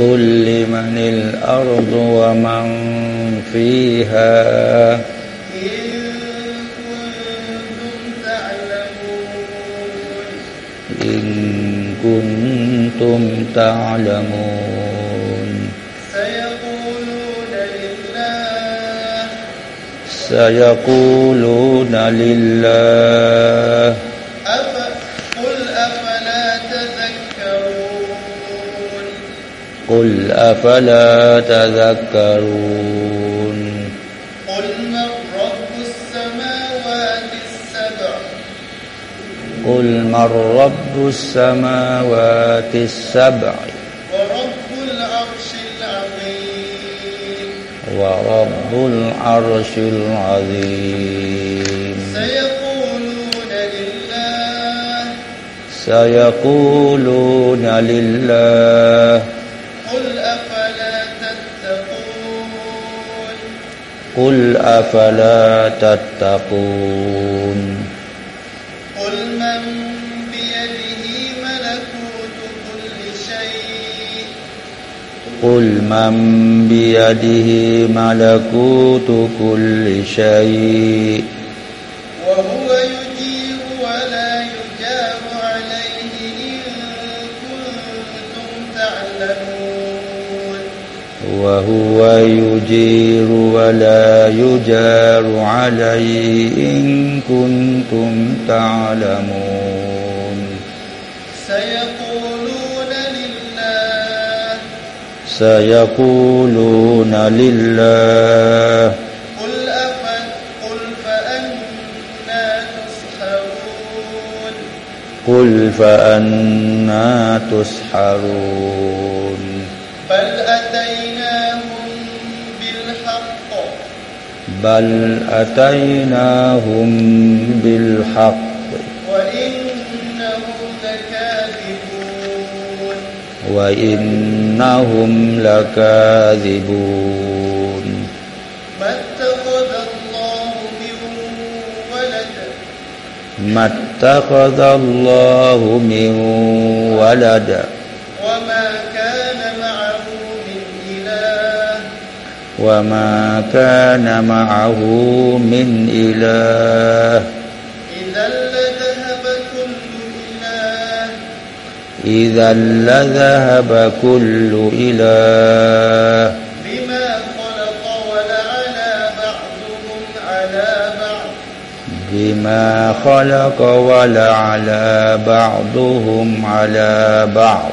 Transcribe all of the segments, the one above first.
قل لمن الأرض ومن فيها إن كنتم تعلمون سيقولون لله سيقولون لله قل أفلا تذكرون قل من رب السماوات السبع؟ قل من رب السماوات السبع ورب العرش العظيم. ورب العرش العظيم سيقولون لله. سيقولون لله قل أفلا تتقون قل من بيده ملكوت كل شيء قل من بيده ملكوت كل شيء وهو يجير ولا يجار عليه إن كنتم تعلمون. سيقولون لله. سيقولون لله. قل أفن قل فأنا تسحرون. قل فأنا تسحرون. بل أتيناهم بل أتيناهم بالحق وإنهم لكاذبون وإنهم لكاذبون ما اتخذ الله من ولد ما اتخذ الله من ولد وما كان معه من إله إذا لذهب كل إله إذا لذهب كل إله بما خلق ولعلى بعضهم على بعض بما خلق ولعلى بعضهم على بعض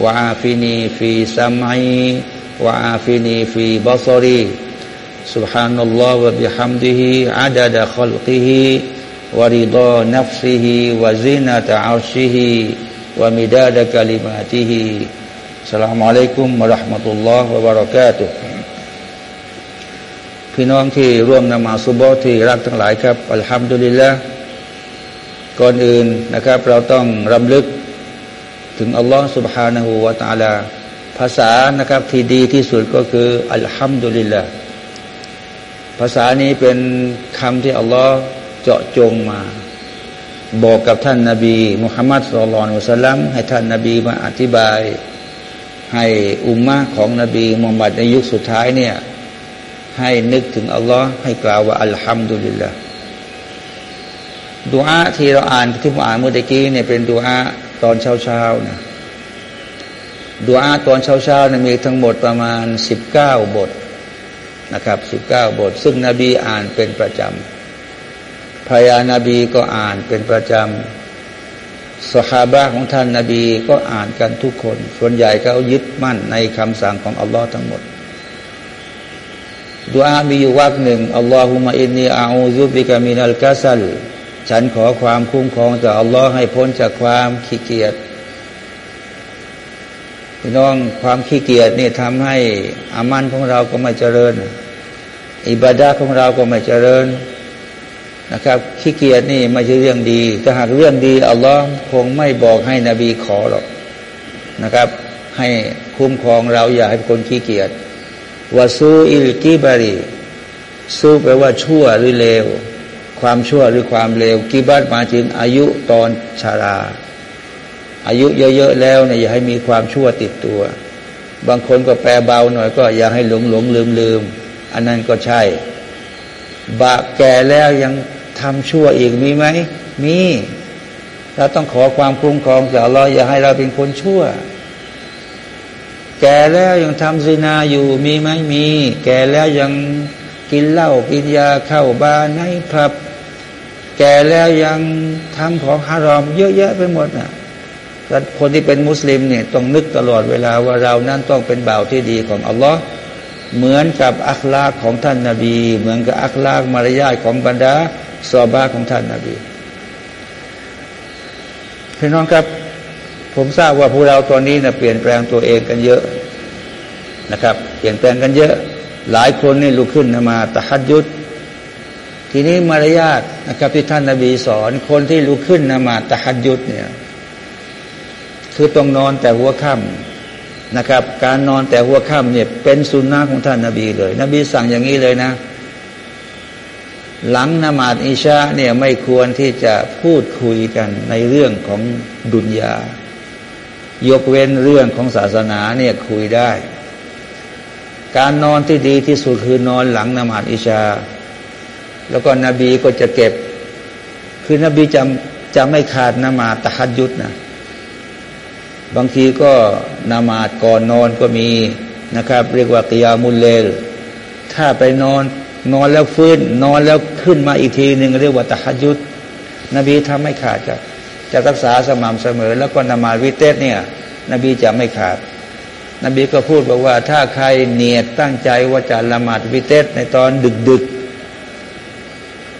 وعافني في سمعي وعافني في بصري سبحان الله وبحمده عدد خلقه ورضا نفسه وزنة عرشه ومداد كلماته السلام عليكم ورحمة الله وبركاته พี่น้องที่ร่วมนมาสุบอที่รักทั้งหลายครับอัลฮัมดุลิลละก่อนอื่นนะครับ เราต้องรำลึก ถึงอัลลอฮ์ سبحانه และ تعالى ภ ภาษานะครับที่ดีที่สุดก็คืออัลฮัมดุลิลละภาษานี้เป็นคำที่อัลลอฮ์เจาะจงมา บอกกับท่านนาบีมุฮัมมัดสุลลัลอุสลัมให้ท่านนาบีมาอธิบาย ให้อุมมะของนบีมุฮัมมัดในยุคสุดท้ายเนี่ยให้นึกถึงอัลลอฮ์ให้กล่าวว่าอัลฮัมดุลิลละดูอาที่เราอ่านที่ผมอ่านเมื่อกี้เนี่ยเป็นดูอา ตอนเช้าๆนะดูอาตอนเช้าๆนะมีทั้งหมดประมาณสิบเก้าบทนะครับสิบเก้าบท ซึ่งนบีอ่านเป็นประจำภรรยานาบีก็อ่านเป็นประจำสหาบะของท่านนาบีก็อ่านกันทุกคน ส่วนใหญ่ก็ยึดมั่นในคำสั่งของอัลลอฮ์ทั้งหมดดูอามีอยู่วักหนึ่งอัลลอฮุมะอินนีอาอูซุบิกามินัลกาซัล ฉันขอความคุ้มครองจากอัลลอฮ์ให้พ้นจากความขี้เกียจพี่น้องความขี้เกียจนี่ทำให้อามันของเราก็ไม่เจริญ อิบาดาของเราก็ไม่เจริญนะครับ ขี้เกียจนี่ไม่ใช่เรื่องดีถ้าหากเรื่องดีอัลลอฮ์คงไม่บอกให้นบีขอหรอกนะครับ ให้คุ้มครองเราอย่าให้คนขี้เกียจวาซูอิลกิบารีสู้แปลว่าชั่วหรือเลว ความชั่วหรือความเลวกิบัตมาถึงอายุตอนชารา อายุเยอะๆแล้วเนี่ยอย่าให้มีความชั่วติดตัว บางคนก็แปลเบาหน่อยก็อย่าให้หลงหลงลืมลืมอันนั้นก็ใช่บาแก่แล้วยังทำชั่วอีกมีไหมมีเราต้องขอความคุ้มครองจากเราอย่าให้เราเป็นคนชั่ว แก่แล้วยังทำซินาอยู่มีไหมมี แก่แล้วยังกินเหล้ากินยาเข้าบ้านให้พับ แก่แล้วยังทำของฮารอมเยอะแยะไปหมดน่ะคนที่เป็นมุสลิมเนี่ยต้องนึกตลอดเวลาว่าเรานั้นต้องเป็นบ่าวที่ดีของอัลลอฮ์เหมือนกับอัคลากของท่านนาบี เหมือนกับอัคลากมารยาทของบรรดาซอบาของท่านนาบีพี่น้องครับ ผมทราบว่าพวกเราตอนนี้นะเปลี่ยนแปลงตัวเองกันเยอะนะครับ เปลี่ยนแปลงกันเยอะ หลายคนนี่ลุกขึ้นมาตะฮัดยุด ทีนี้มารยาทนะครับที่ท่านนาบีสอน คนที่ลุกขึ้นนมาตะฮัดยุดเนี่ย คือต้องนอนแต่หัวค่ำนะครับ การนอนแต่หัวค่ำเนี่ย เป็นสุนนะของท่านนาบีเลย นบีสั่งอย่างนี้เลยนะ หลังนมาดอิชาเนี่ยไม่ควรที่จะพูดคุยกันในเรื่องของดุนยายกเว้นเรื่องของศาสนาเนี่ยคุยได้ การนอนที่ดีที่สุดคือนอนหลังนมาดอิชา แล้วก็นบีก็จะเก็บ คือนบีจะจะไม่ขาดนมาตะฮัดยุดนะบางทีก็นามาดก่อนนอนก็มีนะครับ เรียกว่ากิยามุลเลลถ้าไปนอนนอนแล้วฟื้น นอนแล้วขึ้นมาอีกทีหนึ่งเรียกว่าตะฮัยุดนบีทำไม่ขาดจะจะรักษาสม่ำเสมอ แล้วก็นามาวิเตสเนี่ย นบีจะไม่ขาด นบีก็พูดบอกว่า ถ้าใครเนียดตั้งใจว่าจะละหมาดวิเตสในตอนดึกๆ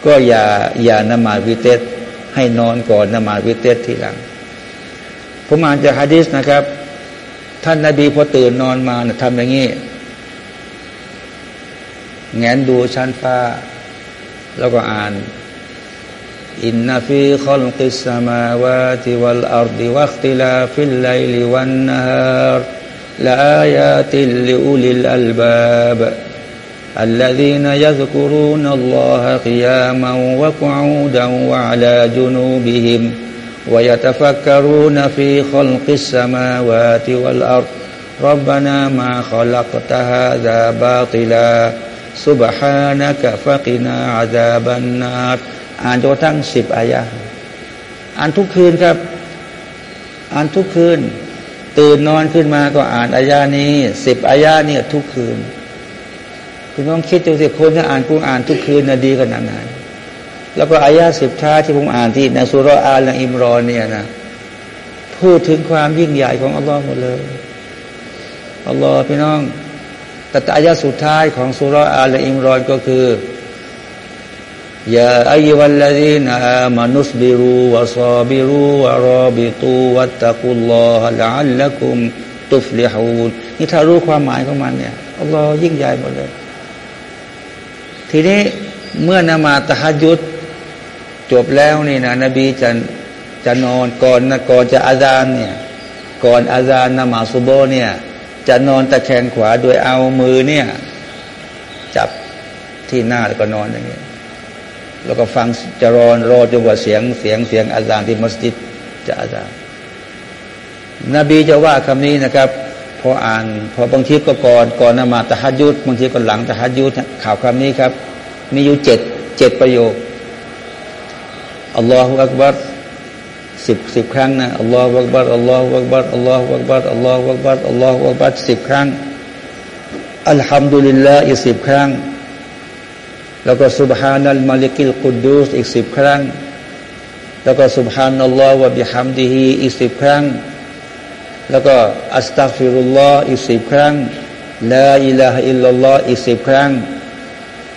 ก็อย่าอย่านมาซวิเตรให้นอนก่อนนมาซวิเตรทีหลัง ผมอ่านจากฮะดิษนะครับ ท่านนาบีพอตื่นนอนมานะทำอย่างนี้แหงนดูชั้นฟ้า แล้วก็อ่านإن في خلق السماوات والأرض واختلاف الليل والنهارลาอายาติลลิอุลิลอัลบาบ الذين يذكرون الله قياما وقعودا وعلى جنوبهم ويتفكرون في خلق السماوات والأرض ربنا ما خلقت هذا باطلا سبحانك فقنا عذاب النار อ่านจนทั้งสิบอายะอ่านทุกคืนครับ อ่านทุกคืน ตื่นนอนขึ้นมาก็อ่านอายานี้สิบอายาเนี่ยทุกคืน คุณต้องคิดดูสิคนที่อ่านกูอ่านทุกคืนนะดีขนาดไหนแล้วก็อายาสิบท้าที่ผมอ่านที่ในสุรอาลอิมรอนเนี่ยนะพูดถึงความยิ่งใหญ่ของอัลลอฮ์หมดเลยอัลลอฮ์พี่น้อง แต่อายาสุดท้ายของสุรอาลอิมรอนก็คือยาอายุวัลลดีนามนุสบิรูวะซาบิรูวะรอบิตูวัตตะกุลลอฮะลัลละกุมตุฟลิฮูนนี่ถ้ารู้ความหมายของมันเนี่ยอัลลอฮ์ยิ่งใหญ่หมดเลย ทีนี้เมื่อนมาตะฮัยุดจบแล้วนี่นะนบีจะจะนอนก่อนนะก่อนจะอาจารเนี่ย ก่อนอาจารนมาสุโบเนี่ย จะนอนตะแคงขวาโดยเอามือเนี่ย จับที่หน้าแล้วก็นอนอย่างเงี้แล้วก็ฟังจะรอนรอจนกว่าเสียงเสียงเสียงอาจารย์ที่มัสยิดจะอาจารย์นบีจะว่าคำนี้นะครับ พออ่านพอบางทีก็ก่อนก่อนนมาตะฮัดยุดบางทีก็หลังตะฮัดยุดข่าวคำนี้ครับ มีอยู่เจ็ดเจ็ดประโยคอัลลอฮฺอักบัรสิบสิบครั้งนะอัลลอฮฺอักบัรอัลลอฮฺอักบัรอัลลอฮฺอักบัรอัลลอฮฺอักบัรอัลลอฮฺอักบัรสิบครั้งالحمد لله อีกสิบครั้ง แล้วก็سبحان الملك القدوس อีกสิบครั้ง แล้วก็سبحان الله وبحمده อีกสิบครั้ง แล้วก็أستغفر الله อีกสิบครั้ง لا إله إلا الله อีกสิบครั้ง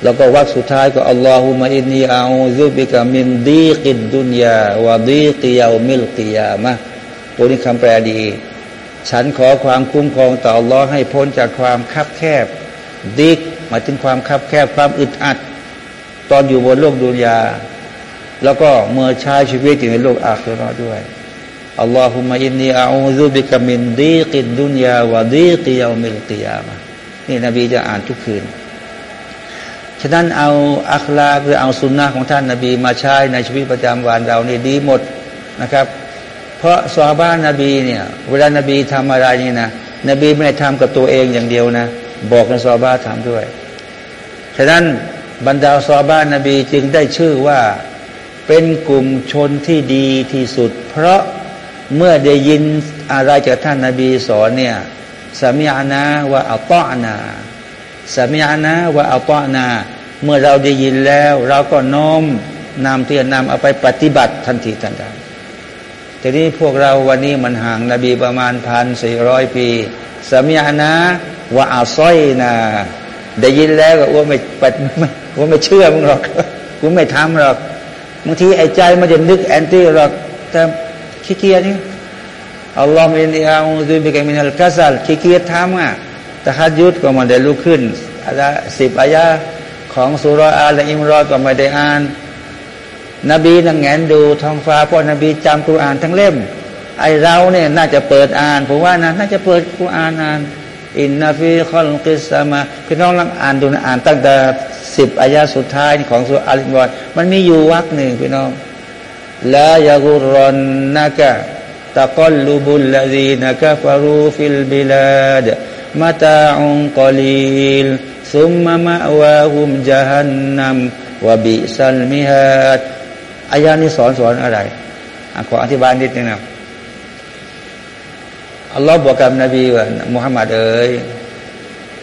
แล้วก็วรรคสุดท้ายก็اللهم إني أعوذ بك من ضيق الدنيا وضيق يوم القيامة ตัวนี้คำแปลดี ฉันขอความคุ้มครองต่ออัลลอฮ์ให้พ้นจากความคับแคบ ดิกหมายถึงความคับแคบความอึดอัด ตอนอยู่บนโลกดุนยา แล้วก็เมื่อใช้ชีวิตอยู่ในโลกอาคีรอด้วย อัลลอฮุมะอินนีอาอูซุบิกะมินดีกิดดุนยาวะดีกิยามิลกิยามะนี่นบีจะอ่านทุกคืน ฉะนั้นเอาอัคลาหรือเอาสุนนะของท่านนาบีมาใช้ในชีวิตประจำวันเรานี่ดีหมดนะครับ เพราะซาบ้านนบีเนี่ยเวลานบีทำอะไรนี่นะนบีไม่ได้ทำกับตัวเองอย่างเดียวนะ บอกให้ซาบ้าทำด้วย ฉะนั้นบรรดาซาบ้านนบีจึงได้ชื่อว่าเป็นกลุ่มชนที่ดีที่สุด เพราะ เมื่อได้ยินอะไรจากท่านนาบีสอนเนี่ยสามีอานาว่าอัลตอนาสามีอานาว่าอัลตอนา เมื่อเราได้ยินแล้ว เราก็น้อมนำเทียนนำเอาไปปฏิบัติทันทีทันใดทีนี้พวกเราวันนี้มันห่างนบีประมาณพันสี่ร้อยปีสามีอานาว่าอาซอยนาได้ยินแล้วก็ว่าไม่ปว่าไม่เชื่อมึงหรอกกูไม่ทำหรอกบางทีไอ้ใจมันจะนึกแอนตี้หรอกแต่ ขี้เกียจนี่อัลลอฮฺมินอาอูซุบิกามินัลกัซัลขี้เกียจทำอะตะฮัดยุดก็มาได้ลุกขึ้นอะไรสิบอายะของسورة آل عمرانก็ไม่ได้อ่าน นบีนั่งแหงนดูท้องฟ้าเพราะนบีจำกุรานทั้งเล่ม ไอเราเนี่ยน่าจะเปิดอ่านผมว่านะน่าจะเปิดกุรานอ่านإن في خلق السماوات พี่น้องลองอ่านดูอ่านตั้งแต่สิบอายะสุดท้ายของسورة آل عمرانมันมีอยู่วรรคหนึ่งพี่น้อง لا يغرنك تقلب الذين كفروا في البلادาดมาตาอุนกอลีลซุมมะมะวาฮุมจาฮันนัมวะบิซัลมิฮัดอายานี้สอนสอนอะไรอขออธิบายนิดนึงนะอัลลอฮ์บอกกับนบีว่ามุฮัมมัดเอ๋ย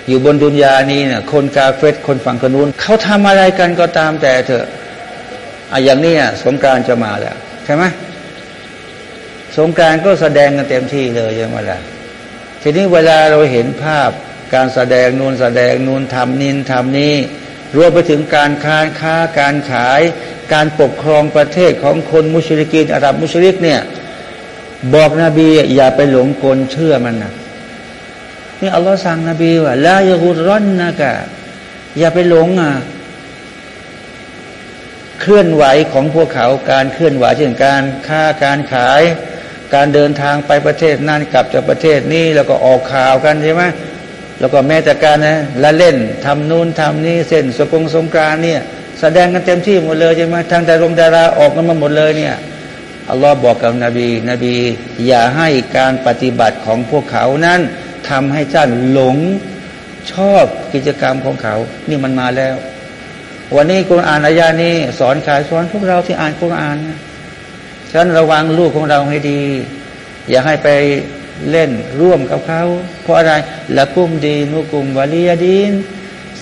อยู่บนดุนยานี้เนี่ยคนกาเฟตคนฝั่งคนนู้นเขาทำอะไรกันก็ตามแต่เถอะ อะอย่างนี้สงการจะมาแล้วใช่ไหมสงการก็แสดงกันเต็มที่เลยยังมาแล้วทีนี้เวลาเราเห็นภาพการแสดงนูนแสดงนูนทำนินทำนี้รวมไปถึงการค้าค้าการขาย การปกครองประเทศของคนมุชลิกินอาหรับมุชลิกเนี่ย บอกนบีอย่าไปหลงกลเชื่อมันนะนี่อัลลอฮ์สั่งนบีว่าลายกุร้อนนะกะอย่าไปหลงอะ เคลื่อนไหวของพวกเขาการเคลื่อนไหวเช่นการค้าการขาย การเดินทางไปประเทศนั่นกลับจากประเทศนี้แล้วก็ออกข่าวกันใช่ไหมแล้วก็แม้แต่การนะละเล่นทำนู่นทำนี่เส้นสกงสงกรานเนี่ยแสดงกันเต็มที่หมดเลยใช่ไหมทางแต่รงดาราออกกันมาหมดเลยเนี่ยอัลลอฮ์บอกกับนบีนบี อย่าให้การปฏิบัติของพวกเขานั้นทำให้ท่านหลงชอบกิจกรรมของเขา นี่มันมาแล้ว วันนี้คุณอ่านอายานี้สอนขายสอนพวกเราที่อ่านคุณอ่านฉะนั้นระวังลูกของเราให้ดี อย่าให้ไปเล่นร่วมกับเขา เพราะอะไรละกุมดีนุกุมวาลียดีน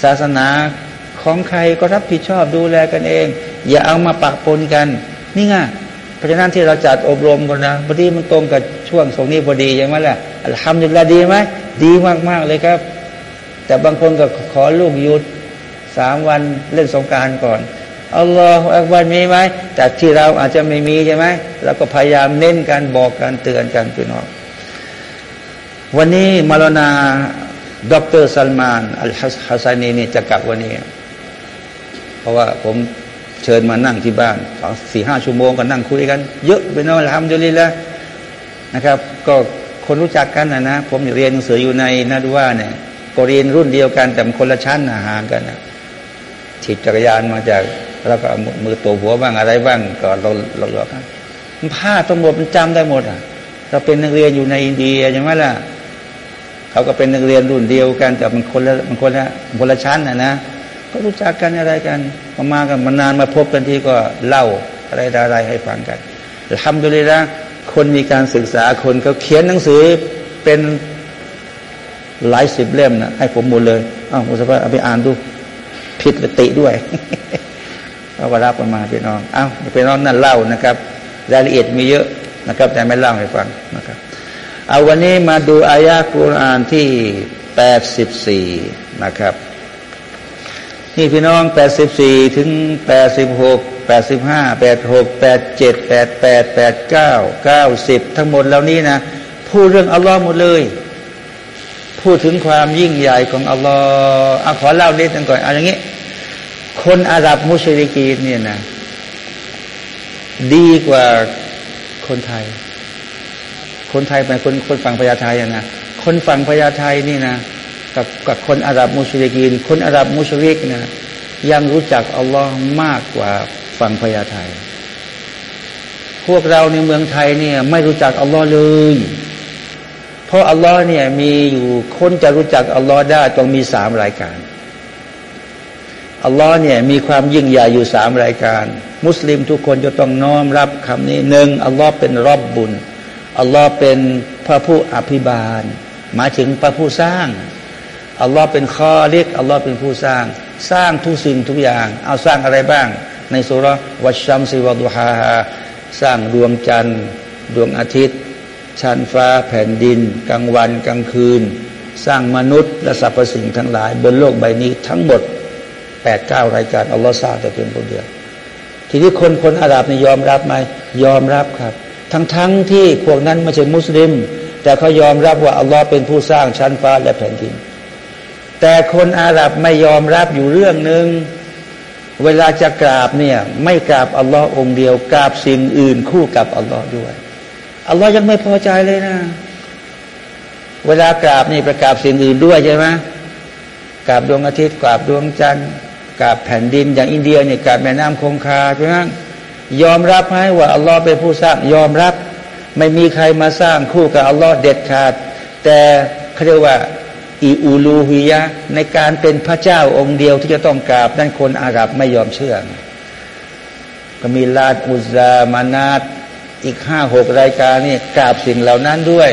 ศาสนาของใครก็รับผิดชอบดูแลกันเอง อย่าเอามาปะปนกัน นี่ไงเพราะฉะนั้นที่เราจัดอบรมกันนะพอดีมันตรงกับช่วงสงนี้พอดีอย่างนั้นแหละทำอยู่ละดีไหมดีมากๆเลยครับ แต่บางคนก็ขอลูกหยุด สามวันเล่นสงการก่อนอัลลอฮฺอักบัรมีไหมแต่ที่เราอาจจะไม่มีใช่ไหมเราก็พยายามเน้นการบอกการเตือนกันพี่น้องวันนี้เมาลานาด็อกเตอร์ซัลมานอัลฮัสซานีนี่จะกลับวันนี้ เพราะว่าผมเชิญมานั่งที่บ้านสี่ห้าชั่วโมงก็นั่งคุยกัน เยอะไปน้องทำจุลิแล้วนะครับ ก็คนรู้จักกันนะนะ ผมเรียนหนังสืออยู่ในนาดูว่าเนี่ยก็เรียนรุ่นเดียวกันแต่คนละชั้นห่างกันนะ ถีบจักรยานมาจากแล้วก็มือตัวหัวบ้างอะไรบ้างก็เราเราเรากันมันผ้าทั้งหมดมันจำได้หมดอะ เราเป็นนักเรียนอยู่ในอินเดียใช่ไหมล่ะเขาก็เป็นนักเรียนรุ่นเดียวกัน แต่มันคนละมันคนละคนละชั้นนะนะก็รู้จักกันอะไรกันมามากันมานานมาพบกันทีก็เล่าอะไรอะไรให้ฟังกันทำดูเลยนะคนมีการศึกษาคนเขาเขียนหนังสือเป็นหลายสิบเล่มนะให้ผมหมดเลยอ้าวมุสฟาเอาไปอ่านดู ผิดปติด้วยเราก็รับกันมาพี่น้อง เอ้าพี่น้องนั่นเล่านะครับ รายละเอียดมีเยอะนะครับ แต่ไม่เล่าให้ฟังนะครับ เอาวันนี้มาดูอายะกุรอานที่แปดสิบสี่นะครับ นี่พี่น้องแปดสิบสี่ถึงแปดสิบหกแปดสิบห้าแปดหกแปดเจ็ดแปดแปดแปดเก้าเก้าสิบทั้งหมดเหล่านี้นะพูดเรื่องอัลลอฮ์หมดเลย พูดถึงความยิ่งใหญ่ของอัลลอฮ์เอาขอเล่านิดนึงก่อนเอาอย่างนี้ คนอาหรับมุชริกีนเนี่ยนะ ดีกว่าคนไทย คนไทยเป็นคนคนฝั่งพญาไทยนะคนฝั่งพญาไทยนี่นะกับกับคนอาหรับมุชริกีน คนอาหรับมุชริกนะยังรู้จักอัลลอฮ์มากกว่าฝั่งพญาไทย พวกเราในเมืองไทยเนี่ย ไม่รู้จักอัลลอฮ์เลย เพราะอัลลอฮ์เนี่ยมีอยู่คนจะรู้จักอัลลอฮ์ได้ต้องมีสามรายการอัลลอฮ์เนี่ยมีความยิ่งใหญ่อยู่สามรายการ มุสลิมทุกคนจะต้องน้อมรับคำนี้หนึ่งอัลลอฮ์เป็นรอบบุญอัลลอฮ์เป็นพระผู้อภิบาล หมายถึงพระผู้สร้างอัลลอฮ์เป็นข้อเรียกอัลลอฮ์เป็นผู้สร้าง สร้างทุกสิ่งทุกอย่าง เอาสร้างอะไรบ้าง ในสุรวัชชัมซิวะดุฮาฮาสร้างดวงจันทร์ ดวงอาทิตย์ ชั้นฟ้าแผ่นดิน กลางวันกลางคืน สร้างมนุษย์และสรรพสิ่งทั้งหลาย บนโลกใบนี้ทั้งหมดแปดเก้ารายการอัลลอฮ์สร้างแต่เพียงคนเดียวทีนี้คนคนอาหรับนี่ยอมรับไหมยอมรับครับ ทั้งทั้งที่พวกนั้นไม่ใช่มุสลิม แต่เขายอมรับว่าอัลลอฮ์เป็นผู้สร้างชั้นฟ้าและแผ่นดิน แต่คนอาหรับไม่ยอมรับอยู่เรื่องหนึ่งเวลาจะกราบเนี่ยไม่กราบอัลลอฮ์องเดียว กราบสิ่งอื่นคู่กับอัลลอฮ์ด้วย อัลลอฮ์ยังไม่พอใจเลยนะ เวลากราบนี่ประกาบสิ่งอื่นด้วยใช่ไหมกราบดวงอาทิตย์กราบดวงจันทร์กราบแผ่นดินอย่างอินเดียเนี่ยกราบแม่น้ำคงคาใช่ไหมยอมรับไหมว่าอัลลอฮ์เป็นผู้สร้างยอมรับ ไม่มีใครมาสร้างคู่กับอัลลอฮ์เด็ดขาด แต่เขาเรียกว่าอีอูลูฮิยะในการเป็นพระเจ้าองค์เดียวที่จะต้องกราบนั่นคนอาหรับไม่ยอมเชื่อก็มีลาดอุซามานาต อีกห้าหกรายการนี่กราบสิ่งเหล่านั้นด้วย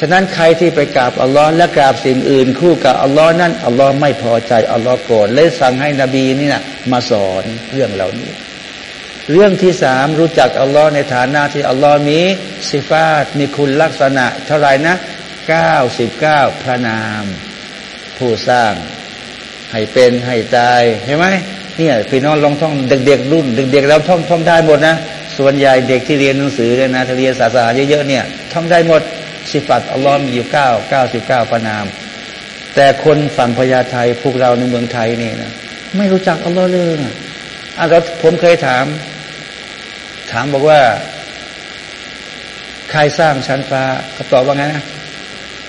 ฉะนั้นใครที่ไปกราบอัลลอฮ์และกราบสิ่งอื่น คู่กับอัลลอฮ์นั้นอัลลอฮ์ไม่พอใจอัลลอฮ์โกรธเลยสั่งให้นบีนี่นะมาสอนเรื่องเหล่านี้ เรื่องที่สามรู้จักอัลลอฮ์ในฐานะที่อัลลอฮ์มีสิฟาตมีคุณลักษณะ เท่าไหร่นะเก้าสิบเก้าพระนาม ผู้สร้าง ให้เป็นให้ตายเห็นไหมเนี่ยพี่น้องลองท่องเด็กๆรุ่น เด็กๆเราท่องท่องได้หมดนะ ส่วนใหญ่เด็กที่เรียนหนังสือเนี่ยนะที่เรียนศาสนาเยอะๆเนี่ยท่องได้หมดสิฟัตอัลลอฮ์มีอยู่เก้าเก้าสิบเก้าพระนาม แต่คนฝั่งพญาไทพวกเราในเมืองไทยนี่นะไม่รู้จักอัลลอฮ์เลยนะอะเราผมเคยถาม ถามบอกว่า ใครสร้างชั้นฟ้าเขาตอบว่าไงนะ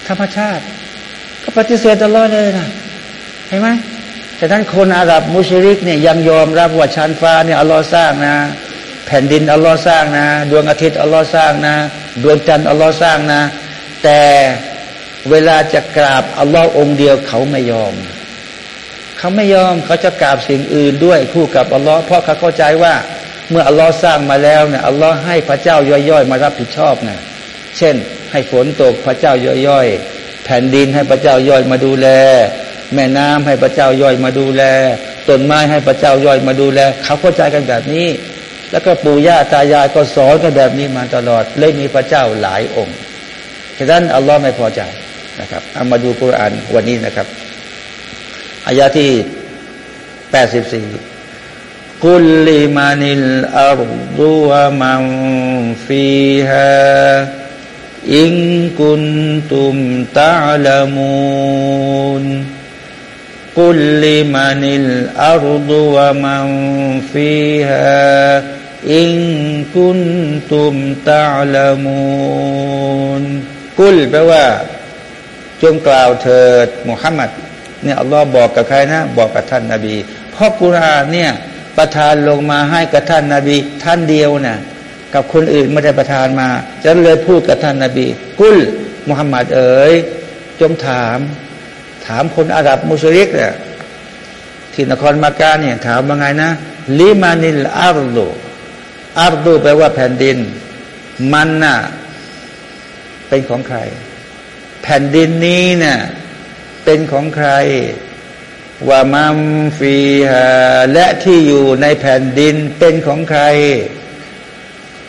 ธรรมชาติ ก็ปฏิเสธอัลลอฮ์เลยนะเห็นไหมแต่ท่านคนอาหรับมุชริกเนี่ยยังยอมรับว่าชั้นฟ้าเนี่ยอัลลอฮ์สร้างนะ แผ่นดินอัลลอฮ์สร้างนะ ดวงอาทิตย์อัลลอฮ์สร้างนะ ดวงจันทร์อัลลอฮ์สร้างนะ แต่เวลาจะกราบอัลลอฮ์องเดียวเขาไม่ยอม เขาไม่ยอมเขาจะกราบสิ่งอื่นด้วยคู่กับอัลลอฮ์เพราะเขาเข้าใจว่า เมื่ออัลลอฮ์สร้างมาแล้วเนี่ยอัลลอฮ์ให้พระเจ้าย่อยๆ มารับผิดชอบไงเช่น ให้ฝนตกพระเจ้าย่อยๆ แผ่นดินให้พระเจ้าย่อยมาดูแล แม่น้ำให้พระเจ้าย่อยมาดูแลต้นไม้ให้พระเจ้าย่อยมาดูแล เขาเข้าใจกันแบบนี้ แล้วก็ปู่ย่าตายายก็สอนกันแบบนี้มาตลอด เลยมีพระเจ้าหลายองค์ฉะนั้นอัลลอฮ์ไม่พอใจนะครับเอามาดูกุรานวันนี้นะครับอายะที่แปดสิบสี่กุลลิมานิลอารุดุวะมัมฟีฮะอิงกุนตุมตาลามูนกุลลิมานิลอารุดุวะมัมฟีฮะ อิงกุนตุมตาลามูลกุลแปลว่า จงกล่าวเถิดมุฮัมมัดเนี่ยอัลลอฮ์บอกกับใครนะ บอกกับท่านนาบีเพราะกุรานเนี่ยประทานลงมาให้กับท่านนาบีท่านเดียวนะ่ะกับคนอื่นไม่ได้ประทานมาฉันเลยพูดกับท่านนาบี قل มุฮัมมัดเอ๋ยจงถาม ถามคนอาหรับมุสลิมเนี่ยที่นครมักกะฮ์เนี่ยถามว่าไงนะلمن الأرض أرض แปลว่าแผ่นดิน มันน่ะเป็นของใคร แผ่นดินนี้เนี่ยเป็นของใครومن فيها และที่อยู่ในแผ่นดินเป็นของใคร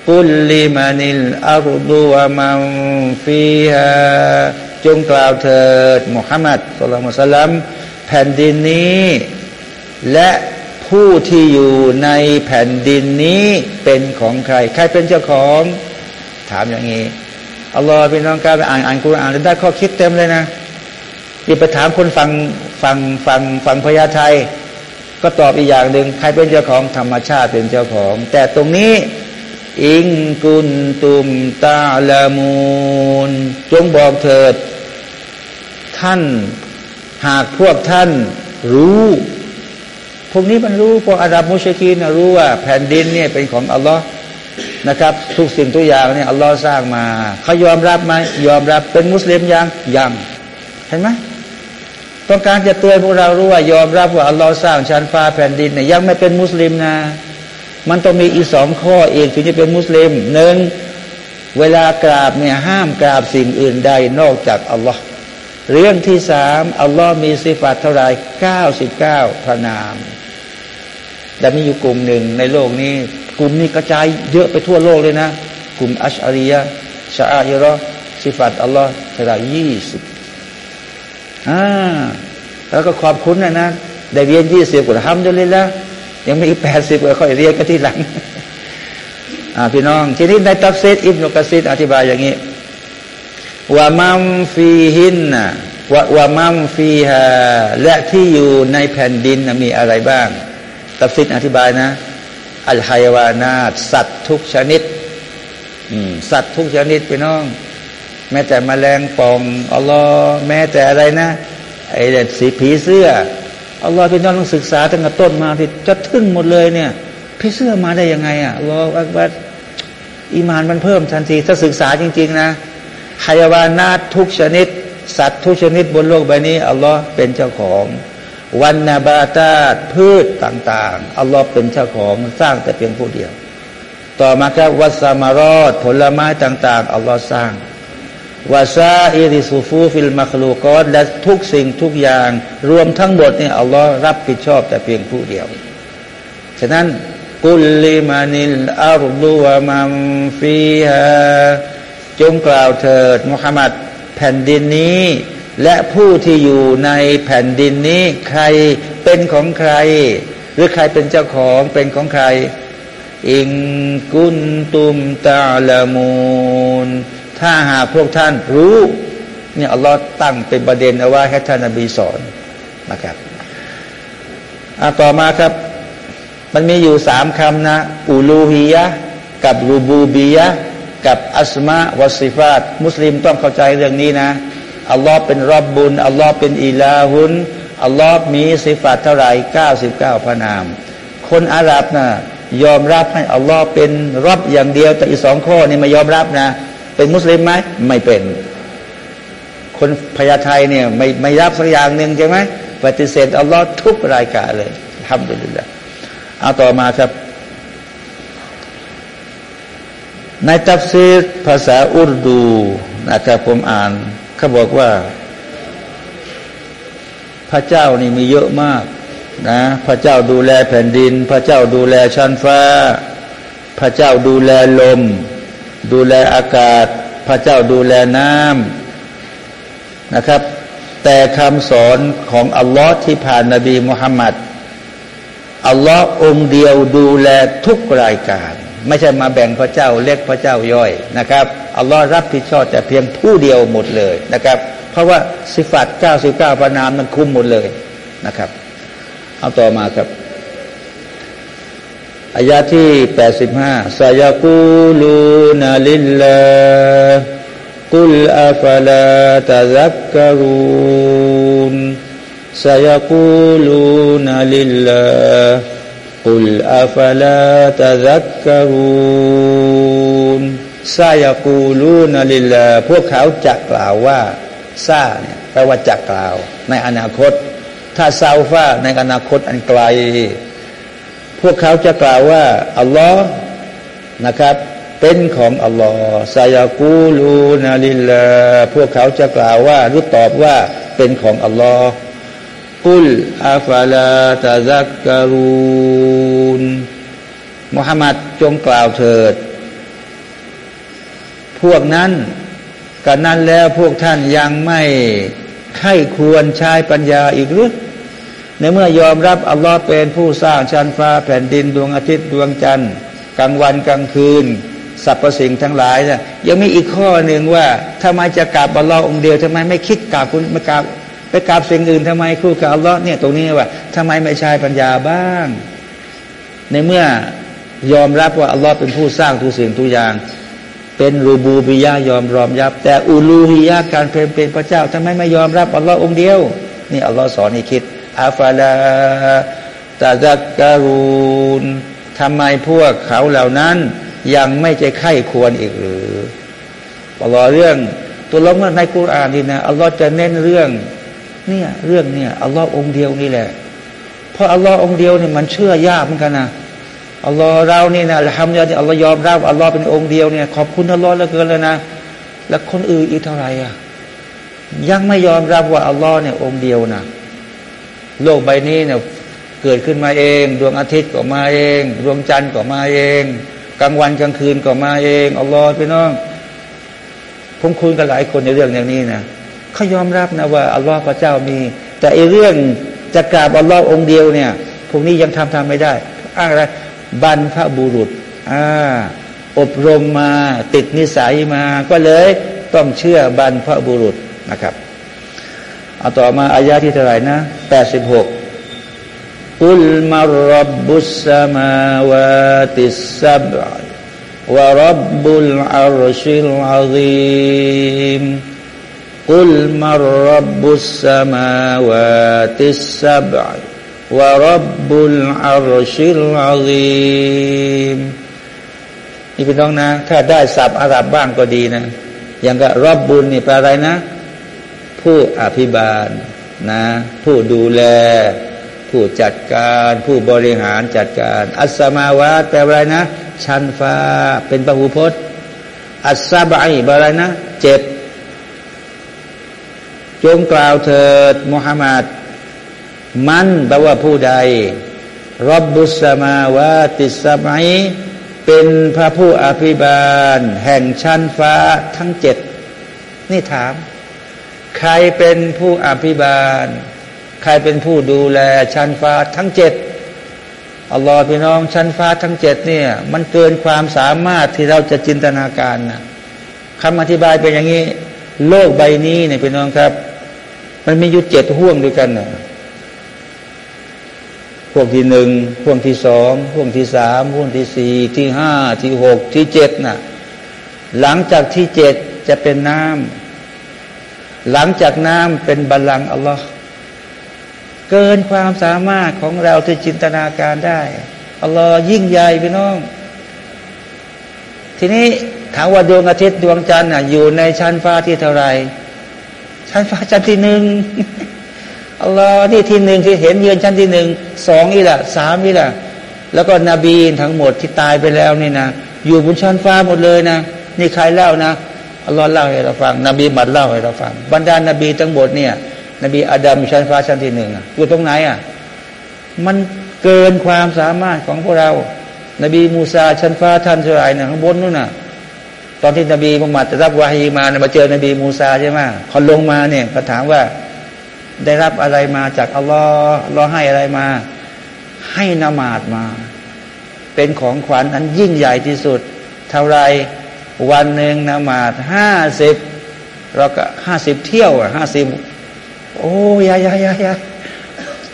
กุลลิมานิลอารุดูวามัมฟีฮาจงกล่าวเถิดมุฮัมมัดสุลต่านลัมแผ่นดินนี้ และ ผู้ที่อยู่ในแผ่นดินนี้เป็นของใคร ใครเป็นเจ้าของ ถามอย่างนี้อัลลอฮ์พี่น้องการอ่านอ่านกุรอานได้ข้อคิดเต็มเลยนะอย่าไปถามคนฟังฟังฟังฟังพญาไทยก็ตอบอีกอย่างหนึ่งใครเป็นเจ้าของธรรมชาติเป็นเจ้าของ แต่ตรงนี้อิงกุนตุมตาลามูนจงบอกเถิด ท่าน หากพวกท่านรู้ พวกนี้มันรู้พวกอาดับมุชกีนรู้ว่าแผ่นดินเนี่ยเป็นของอัลลอฮ์นะครับ ทุกสิ่งทุกอย่างเนี่ยอัลลอฮ์สร้างมาเขายอมรับไหมยอมรับเป็นมุสลิมยังยังเห็นไหมต้องการจะเตือนพวกเรารู้ว่ายอมรับว่าอัลลอฮ์สร้างชั้นฟ้าแผ่นดินเนี่ยยังไม่เป็นมุสลิมนะ มันต้องมีอีกสองข้อเองถึงจะเป็นมุสลิมหนึ่งเวลากราบเนี่ยห้ามกราบสิ่งอื่นใดนอกจากอัลลอฮ์เรื่องที่สามอัลลอฮ์มีสิฟัตเท่าไรเก้าสิบเก้าพระนาม แต่มีอยู่กลุ่มหนึ่งในโลกนี้ กลุ่มนี้กระจายเยอะไปทั่วโลกเลยนะ กลุ่มอัชอาริยะชาอิรอสิฟัตอัลลอฮ์เท่าไรยี่สิบอ่าแล้วก็ขอบคุณนนะนะได้เรียนยี่สิบกว่าทำจนเลยแล้วยังไม่อีกแปดสิบกว่าค่อยเรียนกันที่หลังอ่าพี่น้อง ทีนี้ในตัฟเซตอิบนุกะซิดอธิบายอย่างนี้ว่ามัมฟีหินนะว่าว่ามัมฟีฮาและที่อยู่ในแผ่นดินมีอะไรบ้าง ตัฟซิดอธิบายนะ อัลไฮวานาสัตว์ทุกชนิดสัตว์ทุกชนิดพี่น้อง แม้แต่มแมลงป่องอัลลอฮ์แม้แต่อะไรนะไอ้สีผีเสื้ออัลลอฮ์พี่น้องต้องศึกษาตั้งแต่ต้นมาที่จะทึ่งหมดเลยเนี่ยผีเสื้อมาได้ยังไงอะอัลลอฮ์อักบัดอีมานมันเพิ่มทันทีถ้าศึกษาจริง ๆ นะไฮวานาทุกชนิด สัตว์ทุกชนิดบนโลกใบนี้อัลลอฮ์เป็นเจ้าของ วันนาบาตาพืชต่างๆ อัลลอฮ์เป็นเจ้าของสร้างแต่เพียงผู้เดียว ต่อมาครับวัสมารอดผลไม้ต่าง ๆ อัลลอฮ์สร้างวาซาอิริสุฟูฟิลมัคลูกอตและทุกสิ่งทุกอย่าง รวมทั้งหมดนี่อัลลอฮ์รับผิดชอบแต่เพียงผู้เดียว ฉะนั้นกุลลิมานิลอารุดูวามัมฟีฮาจงกล่าวเถิดมุฮัมมัดแผ่นดินนี้ และผู้ที่อยู่ในแผ่นดินนี้ใครเป็นของใคร หรือใครเป็นเจ้าของเป็นของใคร อิงกุนตุมตาลามูนถ้าหากพวกท่านรู้เนี่ยอัลลอฮ์ตั้งเป็นประเด็นเอาไว้ให้ท่านนบีสอนนะครับอ่ต่อมาครับ มันมีอยู่สามคำนะอูลูฮียะกับรูบูบียะกับอัสมาวสิฟาตมุสลิมต้องเข้าใจเรื่องนี้นะ อัลลอฮ์เป็นรอบบุญอัลลอฮ์เป็นอีลาฮุนอัลลอฮ์มีสิฟาตเท่าไรเก้าสิบเก้าพระนาม คนอาหรับนะยอมรับให้อัลลอฮ์เป็นรอบอย่างเดียว แต่อีกสองข้อนี่ไม่ยอมรับนะ เป็นมุสลิมไหมไม่เป็น คนพญาไทยเนี่ยไม่ไม่รับสักอย่างหนึ่งใช่ไหมปฏิเสธอัลลอฮ์ทุกรายการเลยทำดุลิละเอาต่อมาครับ ในตัฟซีรภาษาอุรดูนะครับผมอ่าน เขาบอกว่า พระเจ้านี่มีเยอะมากนะ พระเจ้าดูแลแผ่นดิน พระเจ้าดูแลชั้นฟ้า พระเจ้าดูแลลม ดูแลอากาศ พระเจ้าดูแลน้ำนะครับ แต่คำสอนของอัลลอฮ์ที่ผ่านนบีมุฮัมมัดอัลลอฮ์องเดียวดูแลทุกรายการ ไม่ใช่มาแบ่งพระเจ้าเล็กพระเจ้าย่อยนะครับ อัลลอฮ์รับผิดชอบแต่เพียงผู้เดียวหมดเลยนะครับ เพราะว่าสิฟัต99พระนามมันคุมหมดเลยนะครับ เอาต่อมาครับอายาที่แปดสิบห้าสายกูลูนาลิลลากุลอาฟลาตะซักกรูน ซายากูลูนลิลพวกเขาจะกล่าวว่าซาเนี่ยแปลว่าจะกล่าว ในอนาคต ถ้าซาฟาในอนาคตอันไกล พวกเขาจะกล่าวว่า อัลลอฮ์นะครับ เป็นของอัลลอฮ์ซายากูลูนลิลพวกเขาจะกล่าวว่ารู้ตอบว่าเป็นของอัลลอฮ์กุลอาฟาลาตาซักการูนมุฮัมมัดจงกล่าวเถิด พวกนั้นกันนั้นแล้วพวกท่านยังไม่ให้ควรใช้ปัญญาอีกหรือในเมื่อยอมรับอัลลอฮ์เป็นผู้สร้างชั้นฟ้าแผ่นดินดวงอาทิตย์ดวงจันทร์กลางวันกลางคืนสรรพสิ่งทั้งหลายเนี่ยยังมีอีกข้อหนึ่งว่าทำไมจะกราบอัลลอฮ์องเดียวทำไมไม่คิดกราบคุณไม่กราบไปกราบสิ่งอื่นทำไมคู่กับอัลลอฮ์เนี่ยตรงนี้ว่าทำไมไม่ใช้ปัญญาบ้าง ในเมื่อยอมรับว่าอัลลอฮ์เป็นผู้สร้างทุกสิ่งทุกอย่าง เป็นรูบูบิยายอมรอมยับ แต่อูลูฮิยาการเป็นเป็นพระเจ้าทำไมไม่ยอมรับอัลลอฮ์องเดียว นี่อัลลอฮ์สอนให้คิดอาฟาลาตาจักการูนทำไมพวกเขาเหล่านั้น ยังไม่ใจไข้ควรอีกหรืออัลลอฮ์เรื่อง ตัวลงในกุรอานนี่นะอัลลอฮ์จะเน้นเรื่องเนี่ยเรื่องเนี่ยอัลลอฮ์องเดียวนี่แหละเพราะอัลลอฮ์องเดียวเนี่ยมันเชื่อยากเหมือนกันนะ อัลลอฮ์เรานี่นะทำเนี่ยอัลลอฮ์ยอมรับอัลลอฮ์เป็นองค์เดียวเนี่ยขอบคุณอัลลอฮ์เหลือเกินเลยนะ แล้วคนอื่นอีกเท่าไหร่อะยังไม่ยอมรับว่าอัลลอฮ์เนี่ยองค์เดียวนะโลกใบนี้เนี่ยเกิดขึ้นมาเอง ดวงอาทิตย์ก็มาเอง ดวงจันทร์ก็มาเองกลางวันกลางคืนก็มาเองอัลลอฮ์พี่น้องผมคุยกับหลายคนในเรื่องอย่างนี้นะเขายอมรับนะว่าอัลลอฮ์พระเจ้ามี แต่ไอเรื่องจะกราบอัลลอฮ์องเดียวเนี่ยพวกนี้ยังทำทำไม่ได้อ้างอะไร บรรพบุรุษออบรมมาติดนิสัยมาก็เลยต้องเชื่อบรรพบุรุษนะครับเอาต่อมาอายาที่เท่าไหร่นะแปดสิบหกอุลมารบบุสมาวาติสับวรบบุลอารชิลอาซีมอุลมารบบุสมาวาติสับ ورب العرش العظيم นี่พี่น้องนะ ถ้าได้สับอาหรับบ้างก็ดีนะ อย่างกับรอบบุญนี่แปลอะไรนะ ผู้อภิบาลนะ ผู้ดูแล ผู้จัดการ ผู้บริหารจัดการ อัสมาวาแปลอะไรนะ ชั้นฟ้า เป็นพหูพจน์ อัสซาบัยแปลอะไรนะ เจ็ดจงกล่าวเถิดมุฮัมมัด มันแปลว่าผู้ใดรับบุษมาวาติสมัย เป็นพระผู้อภิบาล แห่งชั้นฟ้าทั้งเจ็ด นี่ถาม ใครเป็นผู้อภิบาล ใครเป็นผู้ดูแลชั้นฟ้าทั้งเจ็ดอัลลอฮ์พี่น้องชั้นฟ้าทั้งเจ็ดเนี่ย มันเกินความสามารถที่เราจะจินตนาการนะคำอธิบายเป็นอย่างนี้ โลกใบนี้เนี่ยพี่น้องครับ มันมีอยู่เจ็ดห่วงด้วยกันนะ ห่วงที่หนึ่งห่วงที่สองห่วงที่สามห่วงที่สี่ที่ห้าที่หกที่เจ็ดน่ะ หลังจากที่เจ็ดจะเป็นน้ำหลังจากน้ำเป็นบัลลังอัลลอฮ์เกินความสามารถของเราที่จินตนาการได้อัลลอฮ์ยิ่งใหญ่พี่น้อง ทีนี้ถามว่าดวงอาทิตย์ดวงจันทร์อยู่ในชั้นฟ้าที่เท่าไหร่ชั้นฟ้าชั้นที่หนึ่ง อัลลอฮ์นี่ที่หนึ่งที่เห็นยืนชั้นที่หนึ่งสองนี่แหละสามนี่แหละแล้วก็นบีทั้งหมดที่ตายไปแล้วนี่นะอยู่บนชั้นฟ้าหมดเลยนะ นี่ใครเล่านะอัลลอฮ์เล่าให้เราฟัง นบีมัดเล่าให้เราฟัง บรรดานาบีทั้งหมดเนี่ย นบีอาดัมชั้นฟ้าชั้นที่หนึ่งอยู่ตรงไหนอะมันเกินความสามารถของพวกเรา นบีมูซาชั้นฟ้าท่านเท่าไหร่นะข้างบนนู่นน่ะ ตอนที่นบีมุฮัมมัดรับวาฮีมานี่ยมาเจอนบีมูซาใช่ไหมพอลงมาเนี่ยก็ถามว่า ได้รับอะไรมาจากอัลลอฮ์เราให้อะไรมา ให้นามาดมา เป็นของขวัญอันยิ่งใหญ่ที่สุด เท่าไรวันหนึ่งนามาดห้าสิบเราก็ห้าสิบเที่ยวอะห้าสิบโอ้ยายายายา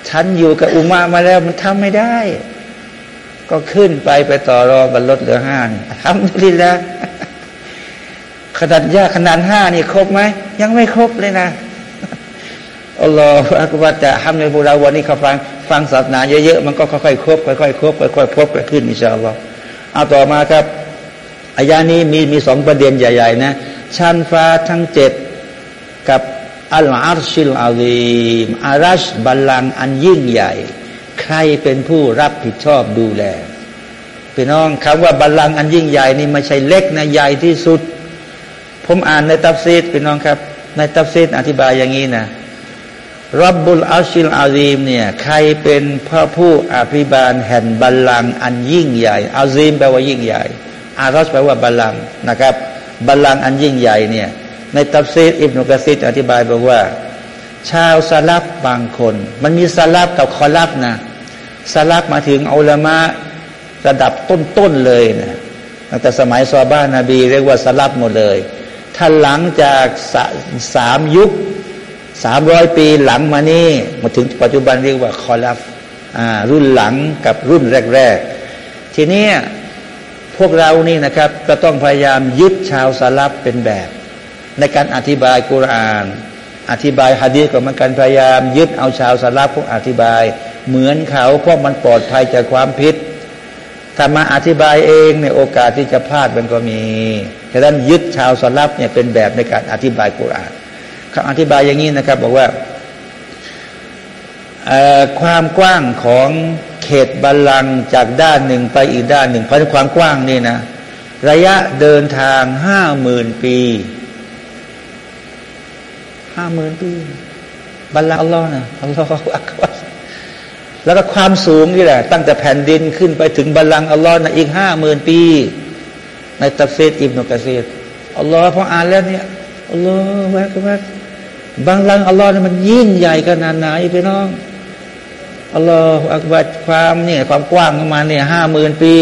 ฉันอยู่กับอุมามาแล้วมันทำไม่ได้ ก็ขึ้นไปไปต่อรอบันลดเหลือห้าทำดีแล้วขนาดยากขนาดห้านี่ครบไหม ยังไม่ครบเลยนะ อัลลอฮฺอักบัรจะทำในพวกเราวันนี้เขาฟังฟังศาสนาเยอะๆมันก็ค่อยๆครบค่อยๆครบค่อยๆครบไปขึ้นอินชาอัลลอฮฺเอาต่อมาครับอายานี้มีมีสองประเด็นใหญ่ ๆ นะชั้นฟ้าทั้งเจ็ดกับอัลอาชิลอาลีมอารัชบัลลังอันยิ่งใหญ่ ใครเป็นผู้รับผิดชอบดูแลพี่น้องคำว่าบัลลังก์อันยิ่งใหญ่นี่ไม่ใช่เล็กนะใหญ่ที่สุด ผมอ่านในตัฟซีรพี่น้องครับ ในตัฟซีรอธิบายอย่างนี้นะ رب العرش العظيم เนี่ยใครเป็นพระผู้อภิบาลแห่งบัลลังก์อันยิ่งใหญ่ عظيم แปลว่ายิ่งใหญ่ عرش แปลว่าบัลลังก์นะครับ บัลลังก์อันยิ่งใหญ่เนี่ยในตัฟซีรอิบนุกะษีรอธิบายบอกว่า ชาวซาลับบางคน มันมีซาลับกับคอลับนะซาลับมาถึงอัลมะระดับต้นๆเลยนะตั้งแต่สมัยซอบ้านนบี เรียกว่าซาลับหมดเลย ถ้าหลังจากสสามยุค สามร้อยปีหลังมานี่มาถึงปัจจุบันเรียกว่าคอลับรุ่นหลังกับรุ่นแรก ๆ ทีนี้พวกเรานี่นะครับ ก็ต้องพยายามยึดชาวซาลับเป็นแบบ ในการอธิบายกุราน อธิบายฮะดีษก็มันการพยายามยึดเอาชาวสลับพวกอธิบาย เหมือนเขาเพราะมันปลอดภัยจากความผิดถ้ามาอธิบายเองเนี่ยโอกาสที่จะพลาดมันก็มีฉะนั้นยึดชาวสลับเนี่ยเป็นแบบในการอธิบายกุราน คำอธิบายอย่างนี้นะครับ บอกว่าความกว้างของเขตบัลลังจากด้านหนึ่งไปอีกด้านหนึ่งเพราะความกว้างนี่นะ ระยะเดินทางห้าหมื่นปีห้าหมื่นปี บัลลังอัลลอฮ์นะอัลลอฮ์อักบัรแล้วก็ความสูงนี่แหละ ตั้งแต่แผ่นดินขึ้นไปถึงบัลลังก์อัลลอฮ์นะอีกห้าหมื่นปี ในตัฟซีรอิบนุกะษีรอัลลอฮ์พออ่านแล้วเนี่ยอัลลอฮ์ว่ากัน ว่าบัลลังก์อัลลอฮ์นี่มันยิ่งใหญ่ขนาดไหนพี่น้องالله أكبر ความเนี่ยความกว้างของมันเนี่ยห้าหมื่นปี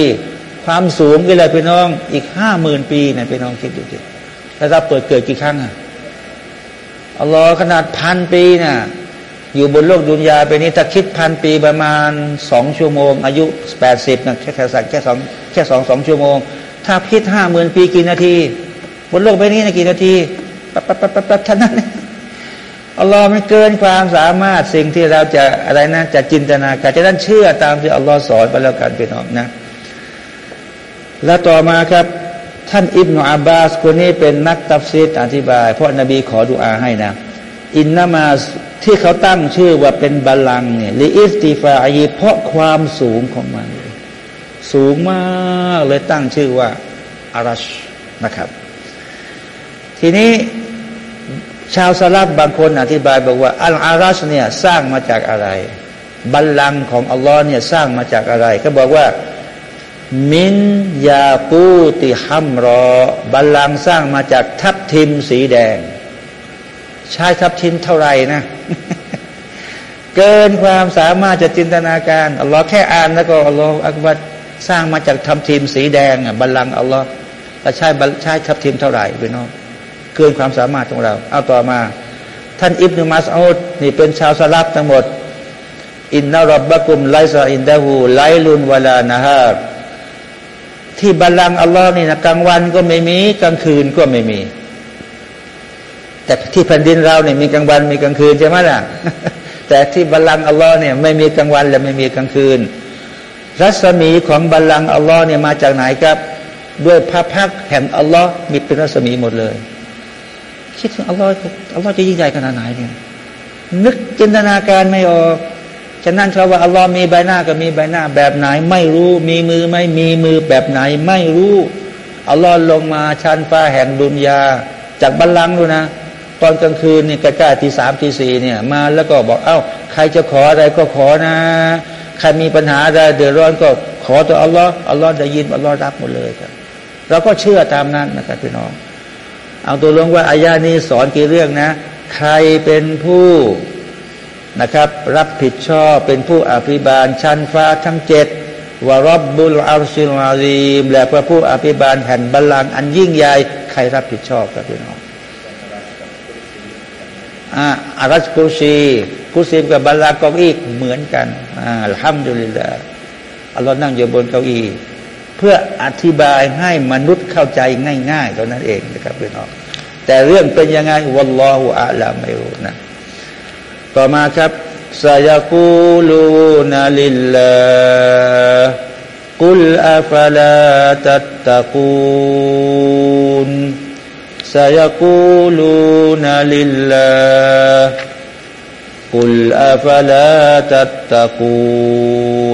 ความสูงก็เลยพี่น้อง อีกห้าหมื่นปีเนี่ยพี่น้องคิดดูสิถ้าเราเปิดเกิดกี่ครั้งอะอัลลอฮ์ขนาดพันปีนะ่ะอยู่บนโลกดุนยาไปนี้ถ้าคิดพันปีประมาณสองชั่วโมง อายุแปดสิบนะแค่แค่สักแค่สองแค่สองสองชั่วโมง ถ้าคิดห้าหมื่นปีกี่นาที บนโลกใบนี้นะกี่นาทีปั๊บปั๊บปั๊บปั๊บท่านั้น อัลลอฮ์มันเกินความสามารถสิ่งที่เราจะอะไรนะจะจินตนาการจะนั้นเชื่อตามที่อัลลอฮ์สอนไปแล้วกันพี่น้องนะ แล้วต่อมาครับ ท่านอิบนุอับบาสคนนี้เป็นนักตัฟซีรอธิบาย เพราะนบีขอดุอาให้นะ إنما ที่เขาตั้งชื่อว่าเป็นบัลลังก์เนี่ย لارتفاعه เพราะความสูงของมัน สูงมากเลยตั้งชื่อว่าعرش นะครับ ทีนี้ ชาวสลัฟบางคนอธิบายบอกว่าالعرش เนี่ยสร้างมาจากอะไร บัลลังของอัลลอฮ์เนี่ยสร้างมาจากอะไร ก็บอกว่า มินยาปูติฮัมรอ บัลลังสร้างมาจากทับทิมสีแดง ใช้ทับทิมเท่าไหร่นะ เกินความสามารถจะจินตนาการอัลลอฮ์แค่อ่านแล้วก็อัลลอฮ์อักบัดสร้างมาจากทับทิมสีแดงอะบัลลังอัลลอฮ์เราใช้ใช้ทับทิมเท่าไหร่พี่น้อง เกินความสามารถของเรา เอาต่อมา ท่านอิบนุมัสอุดนี่เป็นชาวสลับทั้งหมด อินนารับบะกุมไลซาอินดะฮูไลลุนวลานะฮาที่บัลลังอัลลอฮ์นี่นะกลางวันก็ไม่มีกลางคืนก็ไม่มี แต่ที่แผ่นดินเราเนี่ยมีกลางวันมีกลางคืนใช่ไหมล่ะ แต่ที่บัลลังอัลลอฮ์เนี่ยไม่มีกลางวันและไม่มีกลางคืน รัศมีของบัลลังอัลลอฮ์เนี่ยมาจากไหนครับ ด้วยพระพักแห่งอัลลอฮ์มีเป็นรัศมีหมดเลย คิดถึงอัลลอฮ์อัลลอฮ์จะยิ่งใหญ่ขนาดไหนเนี่ยนึกจินตนาการไม่ออกฉะนั้นเขาว่าอัลลอฮ์มีใบหน้าก็มีใบหน้าแบบไหน ไม่รู้มีมือไม่มีมือแบบไหนไม่รู้อัลลอฮ์ลงมาชั้นฟ้าแห่งดุนยา จากบัลลังก์ดูนะ ตอนกลางคืนนี่ใกล้ๆทีสามทีสี่เนี่ยมาแล้วก็บอกเอ้า ใครจะขออะไรก็ขอนะ ใครมีปัญหาอะไรเดือดร้อนก็ขอตัวอัลลอฮ์อัลลอฮ์ได้ยินอัลลอฮ์รับหมดเลยครับเราก็เชื่อตามนั้นนะครับพี่น้อง เอาตัวลงว่าอายานี้สอนกี่เรื่องนะ ใครเป็นผู้นะครับ รับผิดชอบเป็นผู้อภิบาลชั้นฟ้าทั้งเจ็ดวารบบุลอาชิลอาลีมและพระผู้อภิบาลแห่งบัลลังก์อันยิ่งใหญ่ใครรับผิดชอบครับพี่น้องอาอารัชกุชีกุซีกับบัลลังก์ก็อีกเหมือนกันอ่าห้ามดุลิลละอัลลอฮ์นั่งอยู่บนเก้าอี้ เพื่ออธิบายให้มนุษย์เข้าใจง่ายๆเท่านั้นเองนะครับพี่น้องแต่เรื่องเป็นยังไงวัลลอฮุอาลาไม่รู้นะต่อมาครับสยากูลูนาลิลลากุลอาฟลาตัตตะกูนสยากูลูนาลิลลากุลอาฟลาตัตตะกู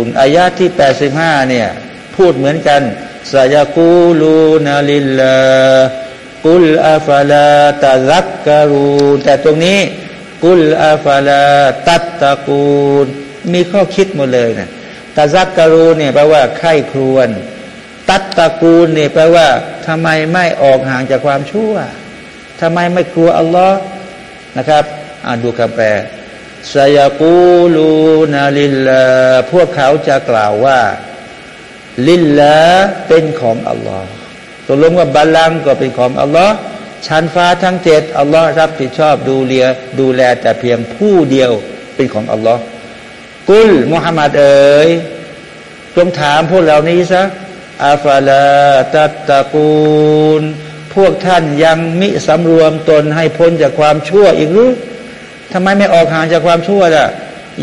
นอายาที่แปดสิบห้าเนี่ย พูดเหมือนกันสยากูลูนาลิลลากุลอาฟลาตะรักกรูแต่ตรงนี้ กุลอาฟาลาตัตตะกูลมีข้อคิดหมดเลยนะตาซักการูเนี่ยแปลว่าไข้ครวน ตัตตะกูลเนี่ยแปลว่าทำไมไม่ออกห่างจากความชั่วทำไมไม่กลัวอัลลอฮ์นะครับอ่านดูคำแปลสยากูลูนาลิลลาพวกเขาจะกล่าวว่า ลิลลาเป็นของอัลลอฮ์ตกลงว่าบาลังก็เป็นของอัลลอฮ์ชั้นฟ้าทั้งเจ็ดอัลลอฮ์รับผิดชอบดูเลียดูแลแต่เพียงผู้เดียวเป็นของอัลลอฮ์กุลมุฮัมมัดเอ๋ยจงถามพวกเหล่านี้ซะأفلا تتقون พวกท่านยังมิสำรวมตนให้พ้นจากความชั่วอีกหรือทำไมไม่ออกห่างจากความชั่วล่ะ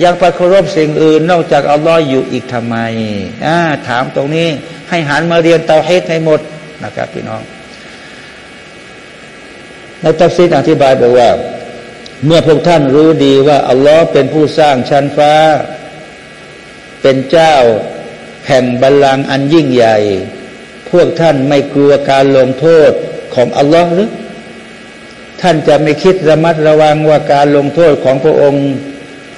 ยังเคารพสิ่งอื่น นอกจากอัลลอฮ์อยู่อีกทำไมอ่าถามตรงนี้ให้หันมาเรียนเตาฮีดให้หมดนะครับพี่น้องในตัฟซีรอธิบายบอกว่า เมื่อพวกท่านรู้ดีว่าอัลลอฮ์เป็นผู้สร้างชั้นฟ้า เป็นเจ้าแห่งบัลลังก์อันยิ่งใหญ่ พวกท่านไม่กลัวการลงโทษของอัลลอฮ์หรือ ท่านจะไม่คิดระมัดระวังว่าการลงโทษของพระองค์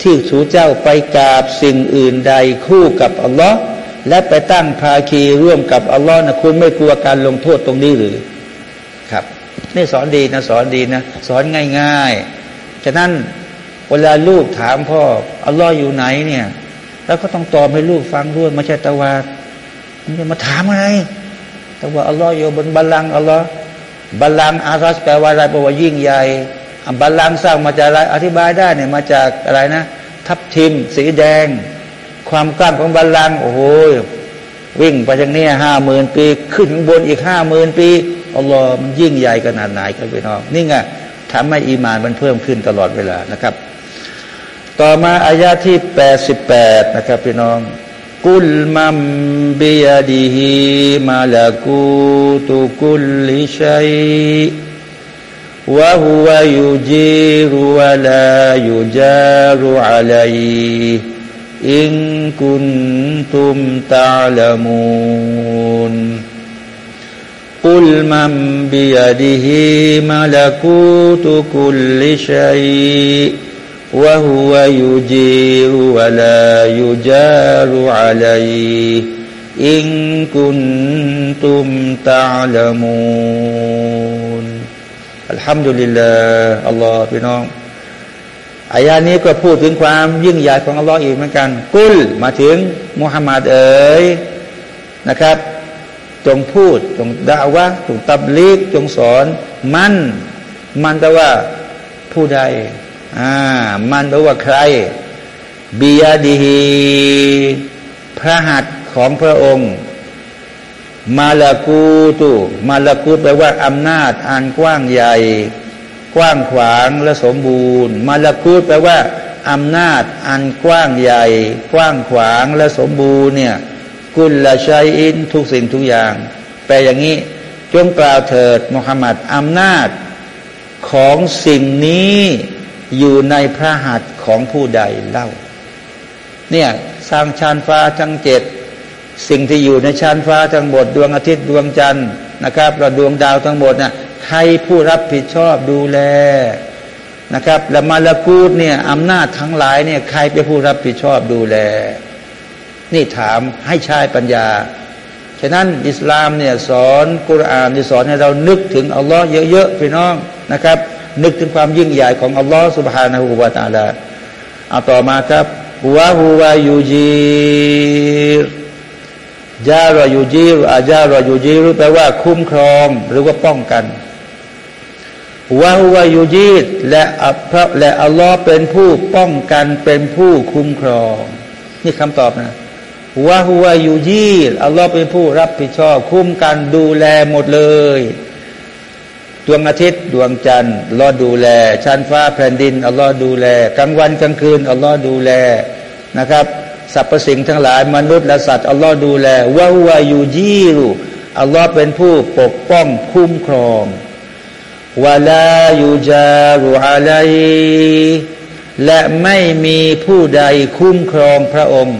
ที่สูเจ้าไปกราบสิ่งอื่นใดคู่กับอัลลอฮ์และไปตั้งภาคีร่วมกับอัลลอฮ์นะคุณไม่กลัวการลงโทษตรงนี้หรือ ครับนี่สอนดีนะ สอนดีนะ สอนง่ายๆฉะนั้นเวลาลูกถามพ่ออัลลอฮ์อยู่ไหนเนี่ย แล้วก็ต้องตอบให้ลูกฟังด้วยไม่ใช่ตะวาดมันจะมาถามอะไรแต่ว่าอัลลอฮ์อยู่บนบัลลังก์อัลลอฮ์บัลลังก์อารัสแปลว่าอะไรแปลว่ายิ่งใหญ่ บัลลังก์สร้างมาจากอะไรอธิบายได้เนี่ยมาจากอะไรนะ ทับทิม สีแดง ความกล้ามของบัลลังก์โอ้โหวิ่งไปจากนี้ห้าหมื่นปี ขึ้นบนอีกห้าหมื่นปีอัลลอฮ์มันยิ่งใหญ่ขนาดไหนกันพี่น้องนี่ไงทำให้อีมานมันเพิ่มขึ้นตลอดเวลานะครับ ต่อมาอายาที่แปดสิบแปดนะครับพี่น้องกุลมัมบิยดีฮีมาลากูตุกุลลิชัย وهو يجير ولا يجار عليه إن كنتم تعلمون. قل من بيده ملكوت كل شيء وهو يجير ولا يجار عليه إن كنتم تعلمون. อัลฮัมดุลิลลาอัลลอฮ์พี่น้องอายานี้ก็พูดถึงความยิ่งใหญ่ของอัลลอฮ์อีกเหมือนกัน กุลมาถึงมุฮัมมัดเอ๋ยนะครับ จงพูดจงด่าวะจงตับลีกจงสอน มัน มันแต่ว่าผู้ใดอ่ามันแปลว่าใครบียดีฮีพระหัตถ์ของพระองค์ มาลากูตุมาลากูแปลว่าอำนาจอันกว้างใหญ่ กว้างขวางและสมบูรณ์ มาลากูแปลว่าอำนาจอันกว้างใหญ่ กว้างขวางและสมบูรณ์เนี่ยกุลละชัยอินทุกสิ่งทุกอย่าง แปลอย่างนี้จงกล่าวเถิดมุฮัมมัดอำนาจของสิ่งนี้อยู่ในพระหัตถ์ของผู้ใดเล่า เนี่ยสร้างชานฟ้าทั้งเจ็ด สิ่งที่อยู่ในชานฟ้าทั้งหมด ดวงอาทิตย์ดวงจันทร์นะครับและดวงดาวทั้งหมดนะ่ะใครผู้รับผิดชอบดูแลนะครับและมาลากูดเนี่ยอำนาจทั้งหลายเนี่ยใครเป็นผู้รับผิดชอบดูแล นี่ถามให้ใช้ปัญญา ฉะนั้นอิสลามเนี่ยสอนกุรอานที่สอนให้เรานึกถึงอัลลอฮ์เยอะๆพี่น้องนะครับ นึกถึงความยิ่งใหญ่ของอัลลอฮ์สุบฮานาหูวาตาลาเอาต่อมาครับวะฮูวายูจีร จาเราอยูจีรอาจาเราอยูจีรแปลว่าคุ้มครองหรือว่าป้องกันวะวายูจีรและพระและอัลลอฮ์เป็นผู้ป้องกันเป็นผู้คุ้มครอง นี่คำตอบนะวะวายูยีอัลลอฮ์เป็นผู้รับผิดชอบ คุ้มกันดูแลหมดเลยดวงอาทิตย์ดวงจันทร์อัลลอฮ์ดูแลชั้นฟ้าแผ่นดินอัลลอฮ์ดูแลกลางวันกลางคืนอัลลอฮ์ดูแลนะครับ สรรพสิ่งทั้งหลายมนุษย์และสัตว์อัลลอฮ์ดูแลวะฮุวายูยีรุอัลลอฮ์เป็นผู้ปกป้องคุ้มครองวะลายูจารุอะลัยและไม่มีผู้ใดคุ้มครองพระองค์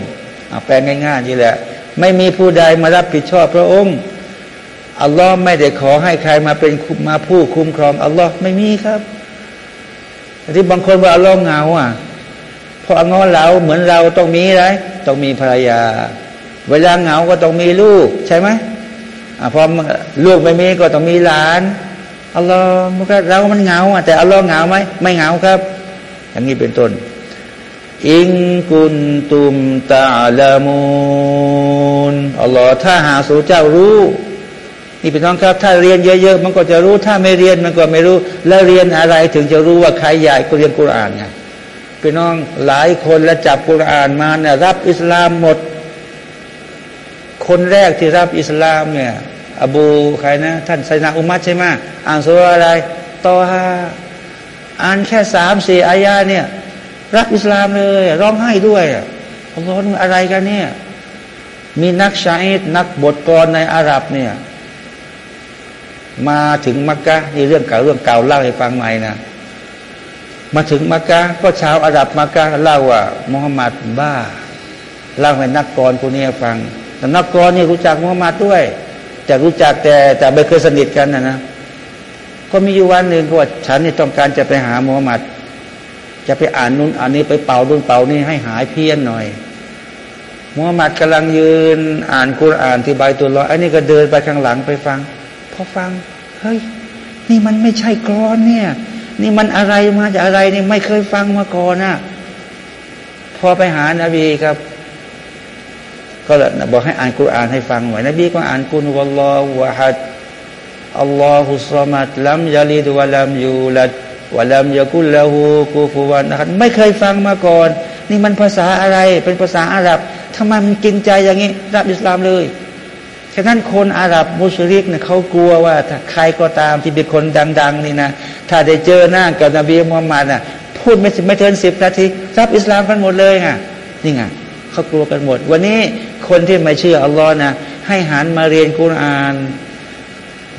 แปลง่ายๆนี่แหละ ไม่มีผู้ใดมารับผิดชอบพระองค์อัลลอฮ์ไม่ได้ขอให้ใครมาเป็นมาผู้คุ้มครองอัลลอฮ์ไม่มีครับที่บางคนว่าอัลลอฮ์เงาอะ พออัลลอเราเหมือนเราต้องมีอะไรต้องมีภรรยา เวลาเหงาก็ต้องมีลูกใช่ไหมอพอลูกไม่มีก็ต้องมีหลานอัลลอฮ์มันก็เรามันเหงาแต่อัลลอฮ์เหงาไหมไม่เหงาครับ อย่างนี้เป็นต้น อิงกุนตุมตาลามูนอัลลอฮ์ถ้าหาสู่เจ้ารู้นี่เป็นน้องครับถ้าเรียนเยอะๆมันก็จะรู้ถ้าไม่เรียนมันก็ไม่รู้ แล้วเรียนอะไรถึงจะรู้ว่าใครใหญ่ก็เรียนกุรอานไง พี่น้องหลายคนแล้วจับกุรานมาเนี่ยรับอิสลามหมด คนแรกที่รับอิสลามเนี่ย อบูใครนะ ท่านไซนาอุมัตใช่ไหมอ่านสุรอะไรต่อฮาอ่านแค่สามสี่อายาเนี่ย รับอิสลามเลย ร้องไห้ด้วยอัลลอฮ์อะไรกันเนี่ย มีนักชาอิดนักบทกรในอาหรับเนี่ย มาถึงมักกะนี่เรื่องเก่าเรื่องเก่าเล่าให้ฟังใหม่นะ มาถึงมักกะก็ชาวอาหรับมักกะเล่าว่ามุฮัมมัดบ้าเล่าให้นักกรคนนี้ฟังแต่นักกรนี่รู้จักมุฮัมมัดด้วย แต่รู้จักแต่แต่ไม่เคยสนิทกันนะนะก็มีอยู่วันหนึ่งก็ว่าฉันนี่ต้องการจะไปหามุฮัมมัดจะไปอ่านนู้นอ่านนี้ไปเป่าดุนเป่านี่ให้หายเพี้ยนหน่อยมุฮัมมัดกำลังยืนอ่านคุรอ่านที่ใบตัวลอยอันนี้ก็เดินไปข้างหลังไปฟัง พอฟัง เฮ้ย นี่มันไม่ใช่กรอนเนี่ย นี่มันอะไรมาจากอะไรนี่ไม่เคยฟังมาก่อนนะพอไปหานาบีครับ ก็เลยบอกให้อ่านคุรานให้ฟังหน่อยนบีก็อ่านกุลวัลลอฮฺวะฮัดอัลลอฮุสซามัดลัมยาลิดวะลัมยูลัดวะลัมยากุลละหูกูฟูวันนะครับไม่เคยฟังมาก่อน นี่มันภาษาอะไร เป็นภาษาอาหรับทำไมมันกินใจอย่างนี้รับอิสลามเลย ฉะนั้นคนอาหรับมุสลิมเนี่ยเขากลัวว่าถ้าใครก็ตามที่เป็นคนดัง ๆ นี่นะ ถ้าได้เจอหน้ากับนบีมุฮัมมัดน่ะพูดไม่ไม่เกินสิบนาทีรับอิสลามกันหมดเลยไงนี่ไงเขากลัวกันหมด วันนี้คนที่ไม่เชื่ออัลลอฮ์นะให้หันมาเรียนกุรอาน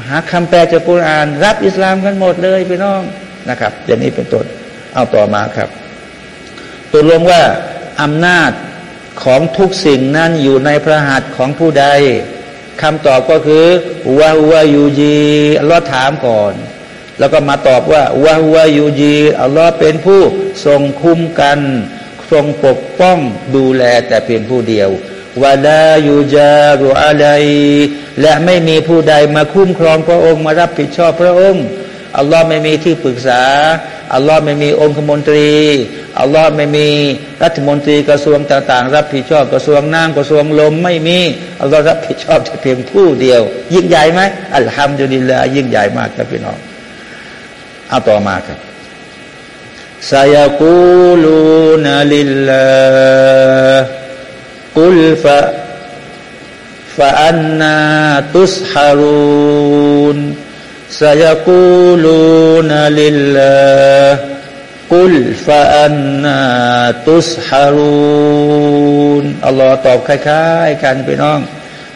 หาคำแปลจากกุรอาน รับอิสลามกันหมดเลยพี่น้องนะครับ อย่างนี้เป็นต้นเอาต่อมาครับตัวรวมว่าอำนาจของทุกสิ่งนั้นอยู่ในพระหัตถ์ของผู้ใด คำตอบก็คือวะวะยูจีอัลลอฮ์ถามก่อน แล้วก็มาตอบว่าวะวะยูจีอัลลอฮ์เป็นผู้ทรงคุ้มกัน ทรงปกป้องดูแลแต่เพียงผู้เดียววะลายูจารุอะไรและไม่มีผู้ใดมาคุ้มครองพระองค์มารับผิดชอบพระองค์อัลลอฮ์ไม่มีที่ปรึกษาอัลลอฮ์ไม่มีองคมนตรี อัลลอฮ์ไม่มีรัฐมนตรีกระทรวงต่างๆ รับผิดชอบกระทรวงน้ำกระทรวงลมไม่มีอัลลอฮ์รับผิดชอบแต่เพียงผู้เดียว ยิ่งใหญ่ไหมอัลฮัมดุลิลลายิ่งใหญ่มากครับพี่น้องเอาต่อมาครับซายากูลูนาลิลลากุลฟะฟะอันนาตุสฮารูนซายากูลูนาลิลลา กุลฟาอันนาตุสฮารูนอัลลอฮ์ตอบคล้ายๆกันไปน้อง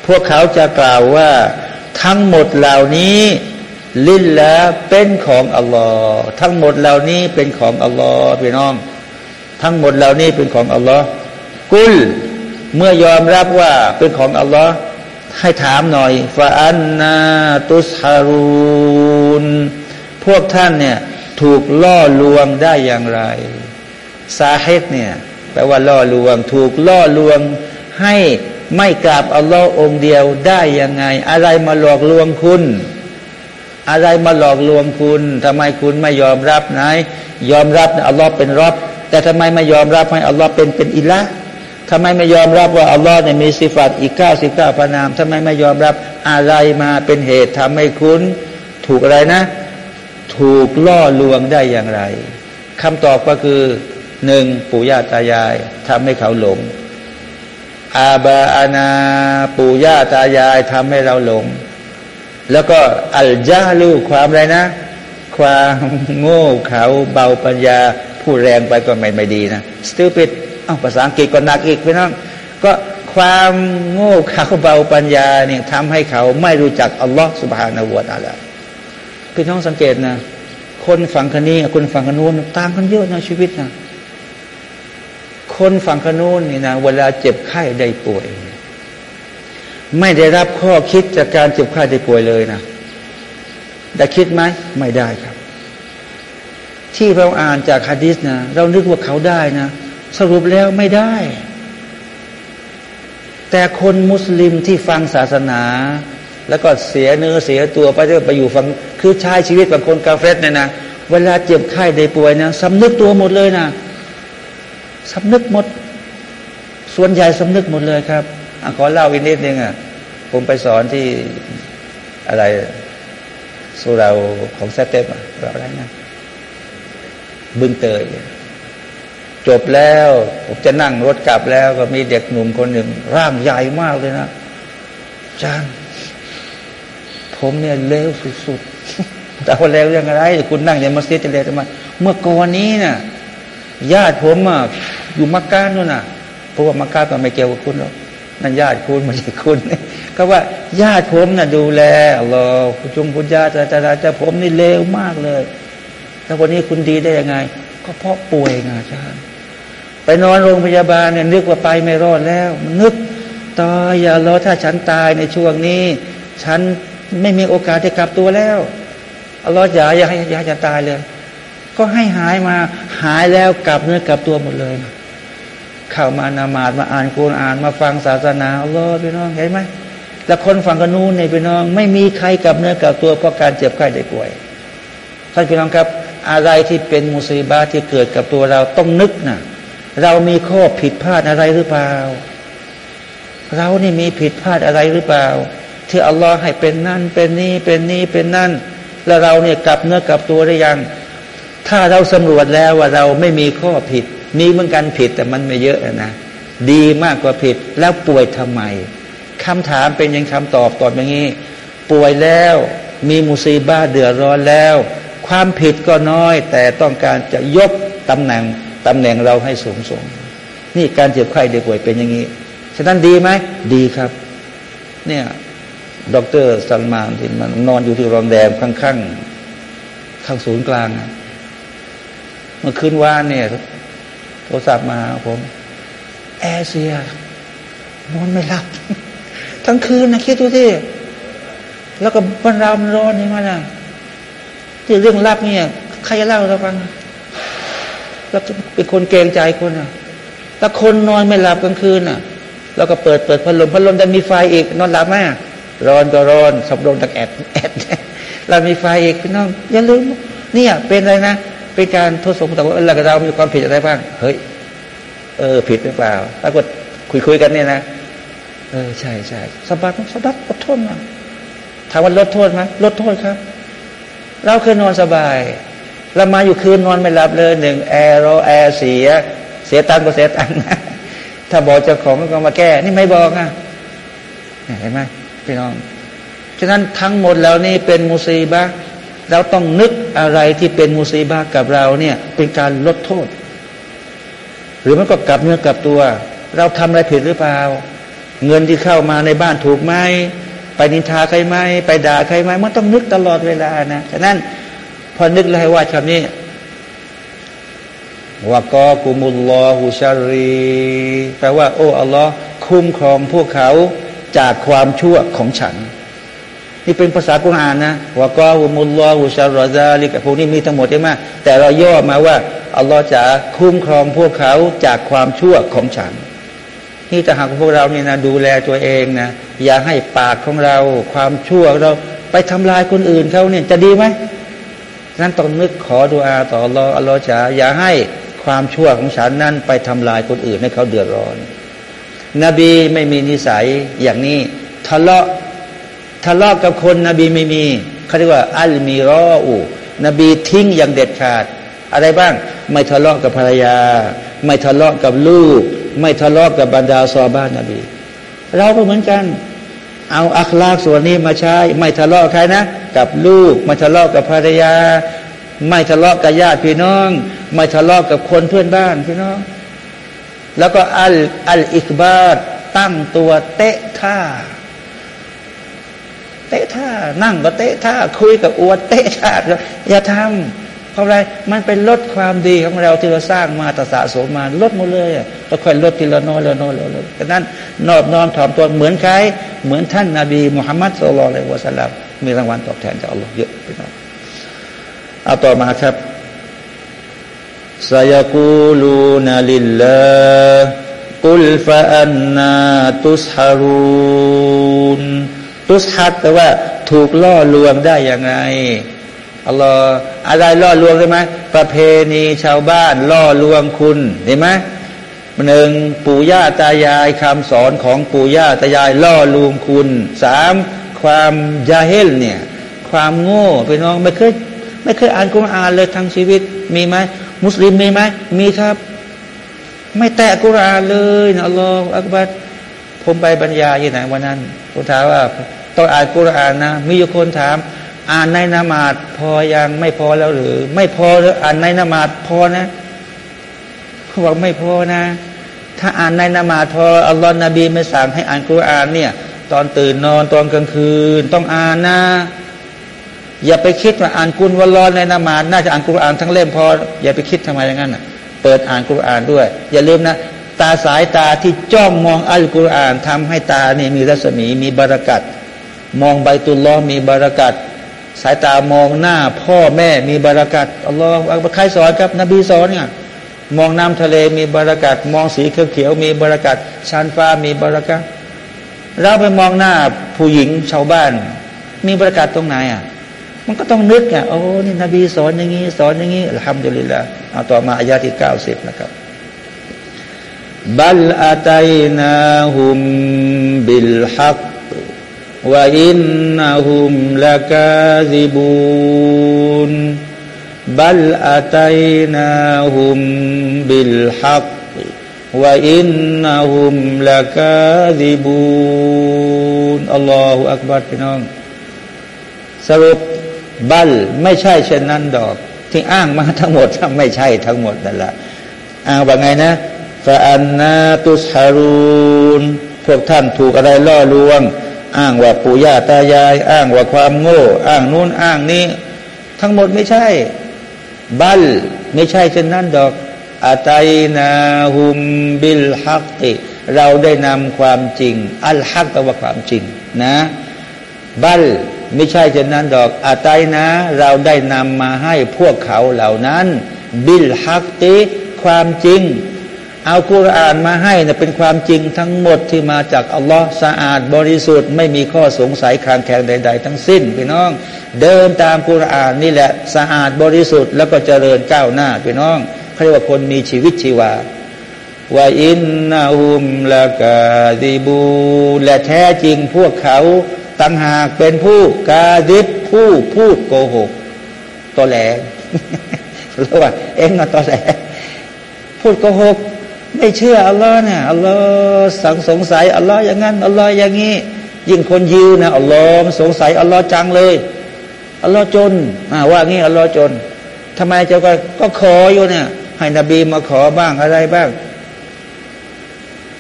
พวกเขาจะกล่าวว่า ทั้งหมดเหล่านี้ ลิลละเป็นของอัลลอฮ์ทั้งหมดเหล่านี้เป็นของอัลลอฮ์พี่น้อง ทั้งหมดเหล่านี้เป็นของอัลลอฮ์กุล เมื่อยอมรับว่าเป็นของอัลลอฮ์ให้ถามหน่อยฟาอันนาตุสฮารูนพวกท่านเนี่ย ถูกล่อลวงได้อย่างไรสาเหตุเนี่ยแปลว่าล่อลวง ถูกล่อลวงให้ไม่กราบอัลลอฮ์องเดียวได้ยังไง อะไรมาหลอกลวงคุณ อะไรมาหลอกลวงคุณทำไมคุณไม่ยอมรับไหนยอมรับอัลลอฮ์เป็นรอบแต่ทำไมไม่ยอมรับให้อัลลอฮ์เป็นเป็นอิละทำไมไม่ยอมรับว่าอัลลอฮ์เนี่ยมีสิฟัตอีกเก้าสิบเก้าพระนามทำไมไม่ยอมรับอะไรมาเป็นเหตุทำให้คุณ ถูกอะไรนะ ถูกล่อลวงได้อย่างไรคำตอบก็คือหนึ่งปู่ย่าตายายทำให้เขาหลง อาบาอานาปู่ย่าตายายทำให้เราหลง แล้วก็อัลจาลูความอะไรนะ ความโง่เขาเบาปัญญาผู้แรงไปก็ไม่ไม่ดีนะ stupid อ้าภาษาอังกฤษก็หนักอีกพี่น้องก็ความโง่เขาเบาปัญญาเนี่ยทำให้เขาไม่รู้จักอัลลอฮฺสุบฮานาวะตาละ พี่น้องสังเกตนะ คนฝั่งคนนี้คนฝั่งคนนู้นต่างกันเยอะนะชีวิตนะคนฝั่งขนูนนี่นะเวลาเจ็บไข้ได้ป่วย ไม่ได้รับข้อคิดจากการเจ็บไข้ได้ป่วยเลยนะได้คิดไหมไม่ได้ครับ ที่เราอ่านจากฮะดิษนะเรานึกว่าเขาได้นะสรุปแล้วไม่ได้ แต่คนมุสลิมที่ฟังศาสนา แล้วก็เสียเนื้อเสียตัวไปเรื่อไปอยู่ฟังคือใช้ชีวิตบางคนกาเฟสเนี่ยนะเวลาเจ็บไข้ได้ป่วยนะสำนึกตัวหมดเลยนะสำนึกหมด ส่วนใหญ่สำนึกหมดเลยครับอขอเล่าอีกนิดนึงอะผมไปสอนที่อะไรสุราของแซตเต็มอะอะไรนะบึงเตยจบแล้ว ผมจะนั่งรถกลับแล้ว ก็มีเด็กหนุ่มคนหนึ่ง ร่างใหญ่มากเลยนะจาน ผมเนี่ยเลวสุดๆแต่ว่าเลวยังไงคุณนั่งในมัสยิดจะเลวทำไมเมื่อก่อนนี้นะ่ะญาติผมอะอยู่มักกะนู่นน่ะเพราะว่ามักกะก็ไม่เกี่ยวกับคุณหรอกนั่นญาติคุณไม่ใช่คุณก็ว่าญาติผมน่ะดูแลรอคุณจุงคุณญาติแต่แต่ผมนี่เลวมากเลยแล้ววันนี้คุณดีได้ยังไง ก็เพราะป่วยไงอาจารย์ไปนอนโรงพยาบาลเนี่ยนึกว่าไปไม่รอดแล้ว มันนึกตายอย่ารอถ้าฉันตายในช่วงนี้ ฉัน ไม่มีโอกาสได้กลับตัวแล้วอัลลอฮ์อย่าอย่าให้อย่าจะตายเลย ก็ให้หายมาหายแล้วกลับเนื้อกลับตัวหมดเลย เข้ามานามาดมาอ่านกุรอ่านมาฟังศาสนาอัลลอฮ์พี่น้องเห็นไหมแล้วคนฝั่งกันนู้นในพี่น้อง ไม่มีใครกลับเนื้อกลับตัวเพราะการเจ็บไข้ได้ป่วยท่านพี่น้องครับ อะไรที่เป็นมุสีบาที่เกิดกับตัวเราต้องนึกนะเรามีข้อผิดพลาดอะไรหรือเปล่า เรานี่มีผิดพลาดอะไรหรือเปล่า ที่อัลลอฮ์ให้เป็นนั่นเป็นนี่เป็นนี่เป็นนั่น แล้วเราเนี่ยกลับเนื้อกลับตัวได้ยัง ถ้าเราสำรวจแล้วว่าเราไม่มีข้อผิด มีเหมือนกันผิดแต่มันไม่เยอะนะดีมากกว่าผิดแล้วป่วยทำไมคำถามเป็นยังคำตอบตอบอย่างนี้ ป่วยแล้วมีมุซีบ้าเดือดร้อนแล้ว ความผิดก็น้อย แต่ต้องการจะยกตำแหน่งตำแหน่งเราให้สูงส่งนี่การเจ็บไข้เด็กป่วยเป็นอย่างนี้ ฉะนั้นดีไหมดีครับ เนี่ย ดรสัลมานที่มันนอนอยู่ที่โรงแรมข้างๆ ข้างศูนย์กลางนะเมื่อคืนวานเนี่ย โทรศัพท์มาผม แอร์เสียนอนไม่หลับ ทั้งคืนนะคิดดูที่แล้วก็บ้านเรามันร้อนนี่มันนะที่เรื่องลับเนี่ยใครจะเล่าเราฟังแล้วเป็นคนเกรงใจคนอะถ้าคนนอนไม่หลับกลางคืนอะ แล้วก็เปิดเปิดพัดลมพัดลมจะมีไฟอีกนอนหลับไหม ร้อนก็ร้อนสับลมตะแอดแอดเรามีไฟอีกพี่น้องอย่าลืมเนี่ยเป็นอะไรนะเป็นการทดสอบแต่ว่าเราเรามีความผิดอะไรบ้างเฮ้ยเออ ผิดหรือเปล่าปรากฏคุยคุยกันเนี่ยนะเออใช่ใช่สบัดสบัดลดโทษมาถามว่าลดโทษไหมลดโทษครับ เราเคยนอนสบาย เรามาอยู่คืนนอนไม่หลับเลยหนึ่งแอร์เราแอร์เสีย เสียตังก็เสียตังนะถ้าบอกเจ้าของก็มาแก้ นี่ไม่บอกอะเห็นไหม พี่น้อง ฉะนั้นทั้งหมดแล้วนี่เป็นมุซีบะเราต้องนึกอะไรที่เป็นมุสีบากับเราเนี่ยเป็นการลดโทษ หรือมันก็กลับเนื้อกลับตัว เราทำอะไรผิดหรือเปล่า เงินที่เข้ามาในบ้านถูกไหมไปนินทาใครไหมไปด่าใครไหมมันต้องนึกตลอดเวลานะฉะนั้นพอนึกเลยว่าคำนี้ว่ากอกุมุลลอฮุชารีแปลว่า โอ้อัลลอฮ์คุ้มครองพวกเขา จากความชั่วของฉัน นี่เป็นภาษากุรอานนะวะกอฮุมุลลอฮุชารอซาลิกพวกนี้มีทั้งหมดใช่ไหมแต่เราย่อมาว่าอัลลอฮ์จะคุ้มครองพวกเขาจากความชั่วของฉัน นี่ถ้าหากพวกเราเนี่ยนะดูแลตัวเองนะอย่าให้ปากของเรา ความชั่วเราไปทำลายคนอื่นเขาเนี่ยจะดีไหมนั้นต้องนึกขอดุอาต่ออัลลอฮ์อัลลอฮ์จะอย่าให้ความชั่วของฉันนั้นไปทำลายคนอื่นให้เขาเดือดร้อน นบีไม่มีนิสัยอย่างนี้ทะเลาะทะเลาะกับคนนบีไม่มีเขาเรียกว่า อัลมีรออูนบีทิ้งอย่างเด็ดขาด อะไรบ้าง ไม่ทะเลาะกับภรรยา ไม่ทะเลาะกับลูก ไม่ทะเลาะกับบรรดาซอบ้านนบี เราก็เหมือนกัน เอาอัคลากส่วนนี้มาใช้ ไม่ทะเลาะใครนะ กับลูก ไม่ทะเลาะกับภรรยา ไม่ทะเลาะกับญาติพี่น้อง ไม่ทะเลาะกับคนเพื่อนบ้านพี่น้อง แล้วก็อัลอัลอิกบาดตั้งตัวเตะท่า เตะท่านั่งก็เตะท่า คุยกับอวดเตะท่าอย่าทำเพราะอะไรมันเป็นลดความดีของเราที่เราสร้างมาตสะสมมาลดหมดเลยเราค่อยลดทีละน้อยละน้อยละน้อยดังนั้นนอบน้อมถ่อมตัวเหมือนใครเหมือนท่านนาบีมุฮัมมัดสุลลัลลวะสัลลัมมีรางวัลตอบแทนจากอัลลอฮ์เยอะไปหน่อยเอาต่อมาครับ سيقولون لله قل فأنا تسحرون ตุสฮัดแต่ว่าถูกล่อลวงได้ยังไงอัลลอฮ์อะไรล่อลวงได้ไหมประเพณีชาวบ้านล่อลวงคุณเห็นไหมหนึ่งปู่ย่าตายายคำสอนของปู่ย่าตายายล่อลวงคุณสามความยาเฮลเนี่ย ความโง่ไปน้องไม่เคยไม่เคยอ่านกุรอานเลยทั้งชีวิตมีไหม มุสลิมมีไหมมีครับ ไม่แตะกุรอานเลยนะอัลลอฮฺอักบัดผมไปบรรยายที่ไหนวันนั้นผมถามว่าต้องอ่านกุรอานนะ มีอยู่คนถาม อ่านในนามาดพอยังไม่พอแล้วหรือ ไม่พอหรืออ่านในนามาดพอนะเขาบอกไม่พอนะ ถ้าอ่านในนามาดพออัลลอฮฺนบีไม่สั่งให้อ่านกุรอานเนี่ย ตอนตื่นนอนตอนกลางคืน ต้องอ่านนะ อย่าไปคิดว่าอ่านกุลวลอนในนามาน่าจะอ่านกุรอานทั้งเล่มพอ อย่าไปคิดทำไมอย่างนั้นอะ เปิดอ่านกุรอานด้วย อย่าลืมนะ ตาสายตาที่จ้องมองอัลกุรอานทำให้ตาเนี่ยมีรัศมีมีบารักัดมองใบตุลล้อมีบารักัดสายตามองหน้าพ่อแม่มีบารักัดอัลลอฮฺใครสอนครับ นบีสอนเนี่ยมองน้ำทะเลมีบารักัดมองสีเขียวๆมีบารักัดชันฟ้ามีบารักัดเราไปมองหน้าผู้หญิงชาวบ้าน มีบารักัดตรงไหนอะ มันก็ต้องนึกอะโอ้นี่นบีสอนอย่างนี้สอนอย่างนี้อัลฮัมดุลิลละเอาต่อมาอายาที่เก้าสิบนะครับบัลอาตัยนาฮุมบิลฮักวะอินนาฮุมละกาซิบูนบัลอาตัยนาฮุมบิลฮักวะอินนาฮุมละกาซิบูนอัลลอฮฺอักบัรพี่น้องสรุป บัลไม่ใช่เช่นนั้นดอก ที่อ้างมาทั้งหมดถ้าไม่ใช่ทั้งหมดนั่นแหละอ้างว่าไงนะฟาอันนาตุสฮารูนพวกท่านถูกอะไรล่อลวง อ้างว่าปู่ย่าตายาย อ้างว่าความโง่ อ้างนู้นอ้างนี้ ทั้งหมดไม่ใช่ บัลไม่ใช่เช่นนั้นดอกอาตัยนาฮุมบิลฮักติ เราได้นำความจริง อัลฮักแปลว่าความจริงนะ บัล ไม่ใช่เช่นนั้นดอกอาตัยนะ เราได้นำมาให้พวกเขาเหล่านั้น บิลฮักติความจริง เอาคุรานมาให้นะเป็นความจริงทั้งหมดที่มาจากอัลลอฮ์สะอาดบริสุทธิ์ ไม่มีข้อสงสัยคลางแคลงใด ๆ ทั้งสิ้นพี่น้อง เดินตามคุรานนี่แหละสะอาดบริสุทธิ์แล้วก็เจริญก้าวหน้าพี่น้องเขาเรียกว่าคนมีชีวิตชีวาว่าอินนาอุมละกาดิบูและแท้จริงพวกเขา ตั้งหากเป็นผู้กาดิบผู้พูดโกหกตอแหลหรู้ว่าเองนะตอแหลพูดโกหกไม่เชื่ออัลลอฮ์เนี่ยอัลลอฮ์สังสงสัยอัลลอฮ์อย่างนั้นอัลลอฮ์อย่างนี้ ยิ่งคนยิวนะอัลลอฮ์สงสัยอัลลอฮ์จังเลยอัลลอฮ์จนว่างี้อัลลอฮ์จนทำไมเจ้าก็ก็ขออยู่เนี่ยให้นบีมาขอบ้างอะไรบ้าง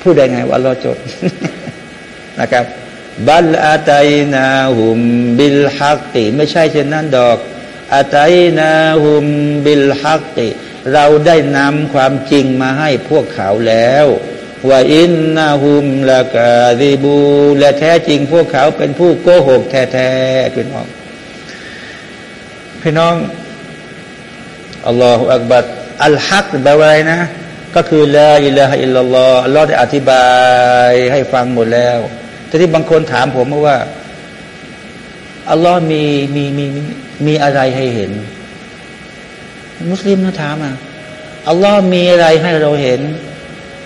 พูดได้ไงว่าอัลลอฮ์จนนะครับ บัลอาตัยนาหุมบิลฮักติ ไม่ใช่เช่นนั้นดอกอาตัยนาหุมบิลฮักติ เราได้นำความจริงมาให้พวกเขาแล้วว่าอินนาหุมละกาดิบู และแท้จริงพวกเขาเป็นผู้โกหกแท้ๆพี่น้องพี่น้องอัลลอฮฺอักบัดอัลฮักแปลว่าอะไรนะ ก็คือละอิละฮอิลลัลลอฮ์อัลลอฮ์ได้อธิบายให้ฟังหมดแล้ว แต่ที่บางคนถามผมว่าอัลลอฮ์มีมีมีมีอะไรให้เห็น มุสลิมนะถามอะอัลลอฮ์มีอะไรให้เราเห็น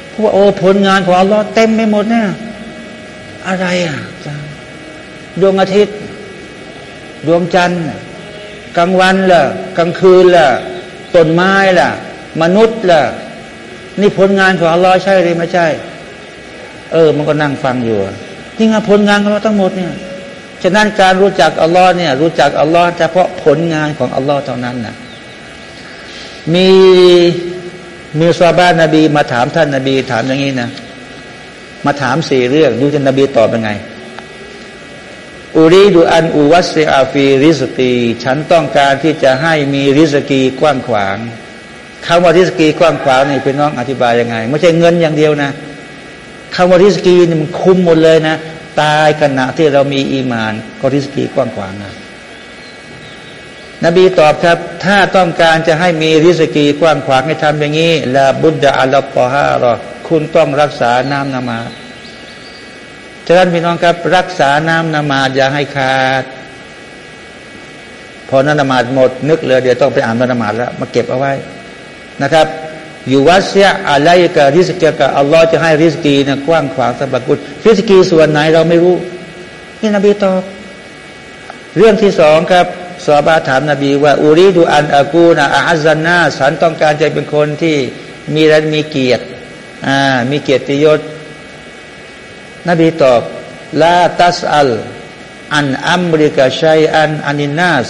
เพราะว่าโอ้ผลงานของอัลลอฮ์เต็มไปหมดเนี่ยอะไรอะดวงอาทิตย์ ดวงจันทร์กลางวันล่ะกลางคืนล่ะต้นไม้ล่ะ มนุษย์ล่ะ นี่ผลงานของอัลลอฮ์ใช่หรือไม่ใช่ เออ มันก็นั่งฟังอยู่ นี่ไงผลงานของเราทั้งหมดเนี่ยฉะนั้นการรู้จักอัลลอฮ์เนี่ยรู้จักอัลลอฮ์เฉพาะผลงานของอัลลอฮ์เท่านั้นนะมีมีซาบานนบี มาถามท่านนบีถามอย่างนี้นะมาถามสี่เรื่องดูท่านนบีตอบยังไงอุรีดูอันอุวัสอาฟีริสกีฉันต้องการที่จะให้มีริสกีกว้างขวางคำว่าริสกีกว้างขวางนี่เป็นน้องอธิบายยังไง ไม่ใช่เงินอย่างเดียวนะ คำว่าริสกีนี่มันคุมหมดเลยนะ ตายขณะที่เรามีอีมาน ก็ริสกีกว้างขวางนะนบีตอบครับ ถ้าต้องการจะให้มีริสกีกว้างขวางให้ทำอย่างนี้ลาบุดดะอัลลอฮฺปอฮารอคุณต้องรักษาน้ำนมาฉะนั้นพี่น้องครับ รักษาน้ำนมาอย่าให้ขาด พอน้ำนมาหมดนึกเลยเดี๋ยวต้องไปอ่านน้ำนมาแล้วมาเก็บเอาไว้นะครับ ยู่วัดเสียอะไรกับริสกีกับอัลลอฮ์จะให้ริสกีนะกว้างขวางสำหรับคุณริสกีส่วนไหนเราไม่รู้ นี่นบีตอบเรื่องที่สองครับสอบาถามนบีว่าอูริดูอันอากูนะอาฮซันนาฉันต้องการจะเป็นคนที่มีและมีเกียรติอ่ามีเกียรติยศ นบีตอบลาตัสอัลอันอัมริกาชัยอันอานินาส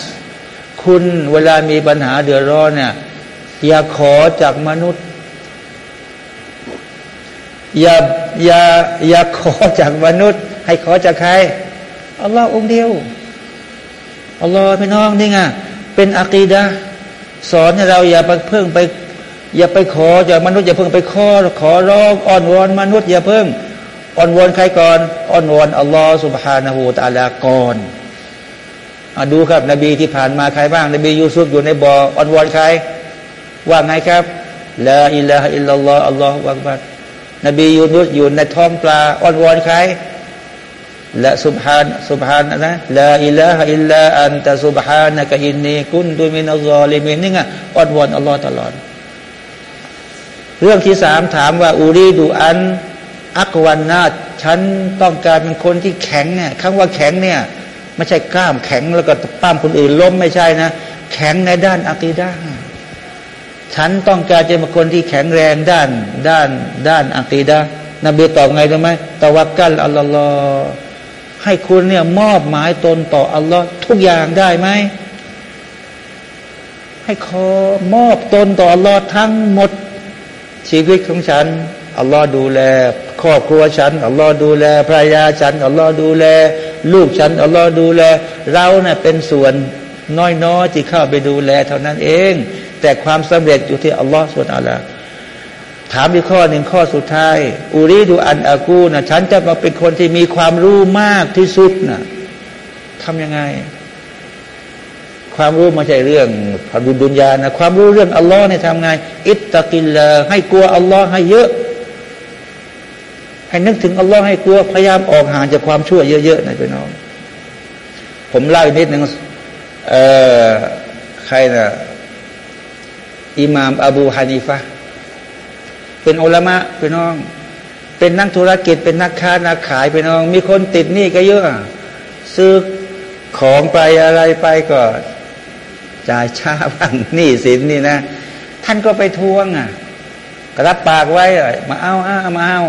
คุณเวลามีปัญหาเดือดร้อนเนี่ย อย่าขอจากมนุษย์ อย่าอย่าอย่าขอจากมนุษย์ ให้ขอจากใครอัลลอฮ์องเดียวอัลลอฮ์พี่น้องนี่ไงเป็นอะกีดะสอนให้เราอย่าไปเพิ่งไป อย่าไปขอจากมนุษย์อย่าเพิ่งไปขอขอร้องอ้อนวอนมนุษย์อย่าเพิ่งอ้อนวอนใครก่อนอ้อนวอนอัลลอฮ์สุบฮานาหูตาลาก่อนอดูครับ นบีที่ผ่านมาใครบ้าง นบียูซุฟอยู่ในบ่ออ้อนวอนใคร ว่าไงครับلا إله إلا الله الله أكبر นบียูนุสอยู่ในท้องปลาอ้อนวอนใครและسبحان سبحان นะ لا إله إلا أنت سبحانك إني كنت من الظالمين นี่ไงอ้อนวอนอัลลอฮ์ตลอด เรื่องที่สามถามว่าأريد أن أكون أقوى الناس ฉันต้องการเป็นคนที่แข็งเนี่ยคำว่าแข็งเนี่ยไม่ใช่กล้ามแข็งแล้วก็ป้ามคนอื่นล้มไม่ใช่นะ แข็งในด้านอะกีดา ฉันต้องการจะเป็นคนที่แข็งแรงด้านด้านด้านอะกีดานบีตอบไงรู้ไหมตะวักกัลอัลลอฮ์ให้คุณเนี่ยมอบหมายตนต่ออัลลอฮ์ทุกอย่างได้ไหมให้ขอมอบตนต่ออัลลอฮ์ทั้งหมดชีวิตของฉันอัลลอฮ์ดูแล ครอบครัวฉันอัลลอฮ์ดูแลภรรยาฉันอัลลอฮ์ดูแล ลูกฉันอัลลอฮ์ดูแล เราเนี่ยเป็นส่วนน้อยๆที่เข้าไปดูแล เท่านั้นเอง แต่ความสำเร็จอยู่ที่อัลลอฮ์สุดอัลลอฮ์ถามอีกข้อหนึ่งข้อสุดท้ายอูรีดูอันอากูนะฉันจะมาเป็นคนที่มีความรู้มากที่สุดนะทำยังไง ความรู้ไม่ใช่เรื่องพดุดุนยานะความรู้เรื่องอัลลอฮ์เนี่ยทำไง อิตตะกิลลาให้กลัวอัลลอฮ์ให้เยอะ ให้นึกถึงอัลลอฮ์ให้กลัวพยายามออกห่างจากความชั่วเยอะๆนะพี่น้อง ผมเล่าอีกนิดหนึ่งเออใครนะ อิหม่ามอบูฮานีฟะเป็นอุลมะพี่น้อง เป็นนักธุรกิจเป็นนักค้านักขายพี่น้อง มีคนติดหนี้ก็เยอะ ซื้อของไปอะไรไปก็จ่ายช้าบ้างหนี้สินนี่นะ ท่านก็ไปทวงอะกรับปากไว้มาเอาอ้ามาเอา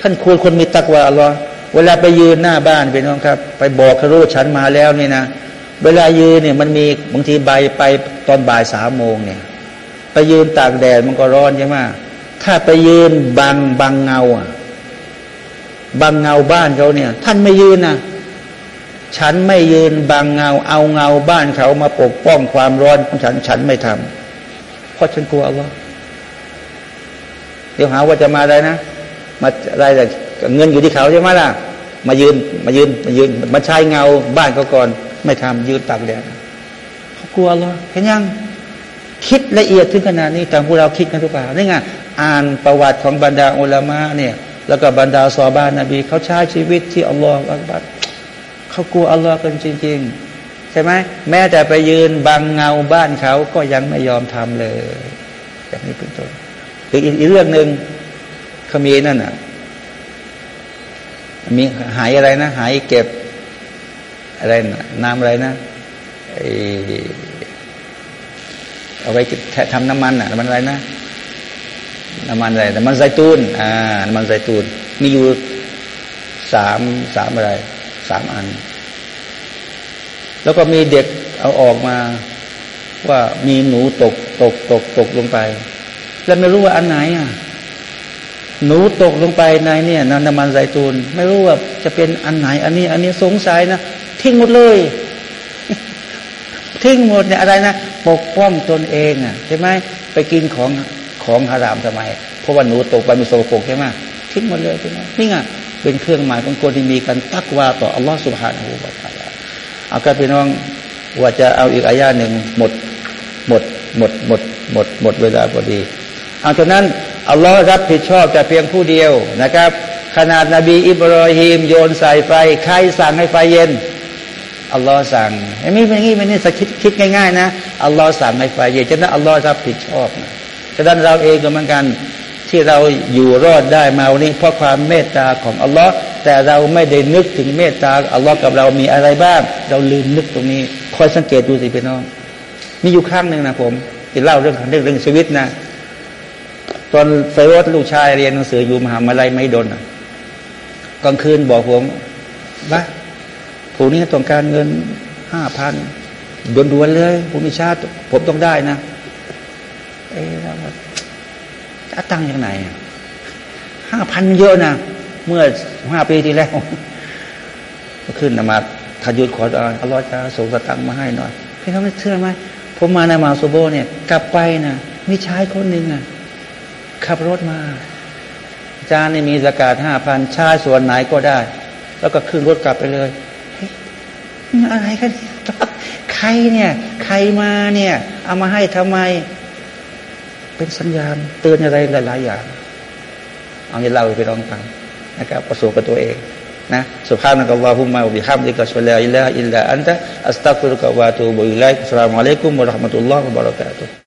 ท่านควรคนมีตักวาอัลลอเวลาไปยืนหน้าบ้านพี่น้องครับ ไปบอกคารู้ฉันมาแล้วนี่นะ เวลายืนเนี่ยมันมีบางทีใบไปตอนบ่ายสามโมงเนี่ยไปยืนตากแดดมันก็ร้อนใช่ไหมถ้าไปยืนบังบังเงาอะบังเงาบ้านเขาเนี่ย ท่านไม่ยืนนะฉันไม่ยืนบังเงา เอาเงาบ้านเขามาปกป้องความร้อนของฉันฉันไม่ทำเพราะฉันกลัวอัลลอฮ์เดี๋ยวหาว่าจะมาอะไรนะ มาอะไรแต่เงินอยู่ที่เขาใช่ไหมล่ะ มายืนมายืนมายืนมาใช้เงาบ้านเขาก่อน ไม่ทำยืนตากแดดเขากลัวอัลลอเห็นยัง คิดละเอียดถึงขนาดนี้ทางพวกเราคิดกันทุกป่านี่ไงอ่านประวัติของบรรดาอุลามะเนี่ย แล้วก็บรรดาซอบานนบีเขาใช้ชีวิตที่อัลลอฮฺอักบัดเขากลัวอัลลอฮ์กันจริง ๆ ใช่ไหมแม้แต่ไปยืนบังเงาบ้านเขาก็ยังไม่ยอมทำเลยอย่างนี้เป็นต้นหรืออีกเรื่องหนึ่งเขามีนั่นอะมีหายอะไรนะ หายเก็บ อะไรน้ำอะไรนะไอเอาไว้ทำน้ำมันอะมันอะไรนะน้ำมันอะไรน้ำมันไซตูนอ่าน้ำมันไซตูน มีอยู่สามสามอะไรสามอัน แล้วก็มีเด็กเอาออกมา ว่ามีหนูตกตกตกตกลงไป แล้วไม่รู้ว่าอันไหนอะหนูตกลงไปในเนี่ยน้ำมันไซตูน ไม่รู้ว่าจะเป็นอันไหน อันนี้ อันนี้สงสัยนะ ทิ้งหมดเลย ทิ้งหมดเนี่ยอะไรนะปกป้องตนเองอะใช่ไหมไปกินของของฮารามทำไมเพราะว่าหนูตกไปมีโซโฟกใช่ไหมทิ้งหมดเลยใช่ไหมนี่ไงเป็นเครื่องหมายของคนที่มีการตักวาต่ออัลลอฮฺสุบฮานาหูบาตาลาเอาครับพี่น้องว่าจะเอาอีกอายาหนึ่งหมดหมดหมดหมดหมดหมดเวลาพอดีเอาฉะนั้นอัลลอฮ์รับผิดชอบแต่เพียงผู้เดียวนะครับ ขนาดนบีอิบรอฮิมโยนใส่ไฟใครสั่งให้ไฟเย็น อัลลอฮ์สั่งไอ้ไม่เป็นงี้ไม่นี่สักคิดคิดง่ายๆนะอัลลอฮ์สั่งให้ไฟเย็นฉะนั้นอัลลอฮ์รับผิดชอบนะฉะนั้นเราเองก็เหมือนกันที่เราอยู่รอดได้มาวันนี้เพราะความเมตตาของอัลลอฮ์แต่เราไม่ได้นึกถึงเมตตาอัลลอฮ์กับเรามีอะไรบ้าง เราลืมนึกตรงนี้คอยสังเกตดูสิพี่น้อง มีอยู่ครั้งหนึ่งนะผมที่เล่าเรื่องเรื่องเรื่องชีวิตนะ ตอนไฟรถลูกชายเรียนหนังสืออยู่มหาวิทยาลัยไม่ดนกลางคืนบอกผมว่า ผู้นี้ต้องการเงินห้าพันด่วนๆเลยผมมีชาติ ผมต้องได้นะ เอ๊ะแล้วจะตั้งยังไงห้าพันเยอะนะ เมื่อห้าปีที่แล้วก็ขึ้นนมาทายุดขออัลลอฮฺจะส่งสตังมาให้หน่อยพี่น้องไม่เชื่อไหมผมมาในมาโซโบเนี่ย กลับไปนะมีชายคนหนึ่งอะขับรถมาอาจารย์นี่มีสกาดห้าพันชายส่วนไหนก็ได้ แล้วก็ขึ้นรถกลับไปเลย อะไรกันใครเนี่ย ใครมาเนี่ย เอามาให้ทำไม เป็นสัญญาณ เตือนอะไรหลาย ๆ อย่าง เอางี้เล่าไปลองฟังนะครับประสบกับตัวเองนะสุภาพนักอัลลอฮุมาบิฮัมดิกะสุลลาอิลลาอิลลาอันตะอัสตัฟุรุกะวาตูบุอิลัยสลามุอะลัยกุมวะราะห์มะตุลลอฮ์วะบะเราะกาตุฮ์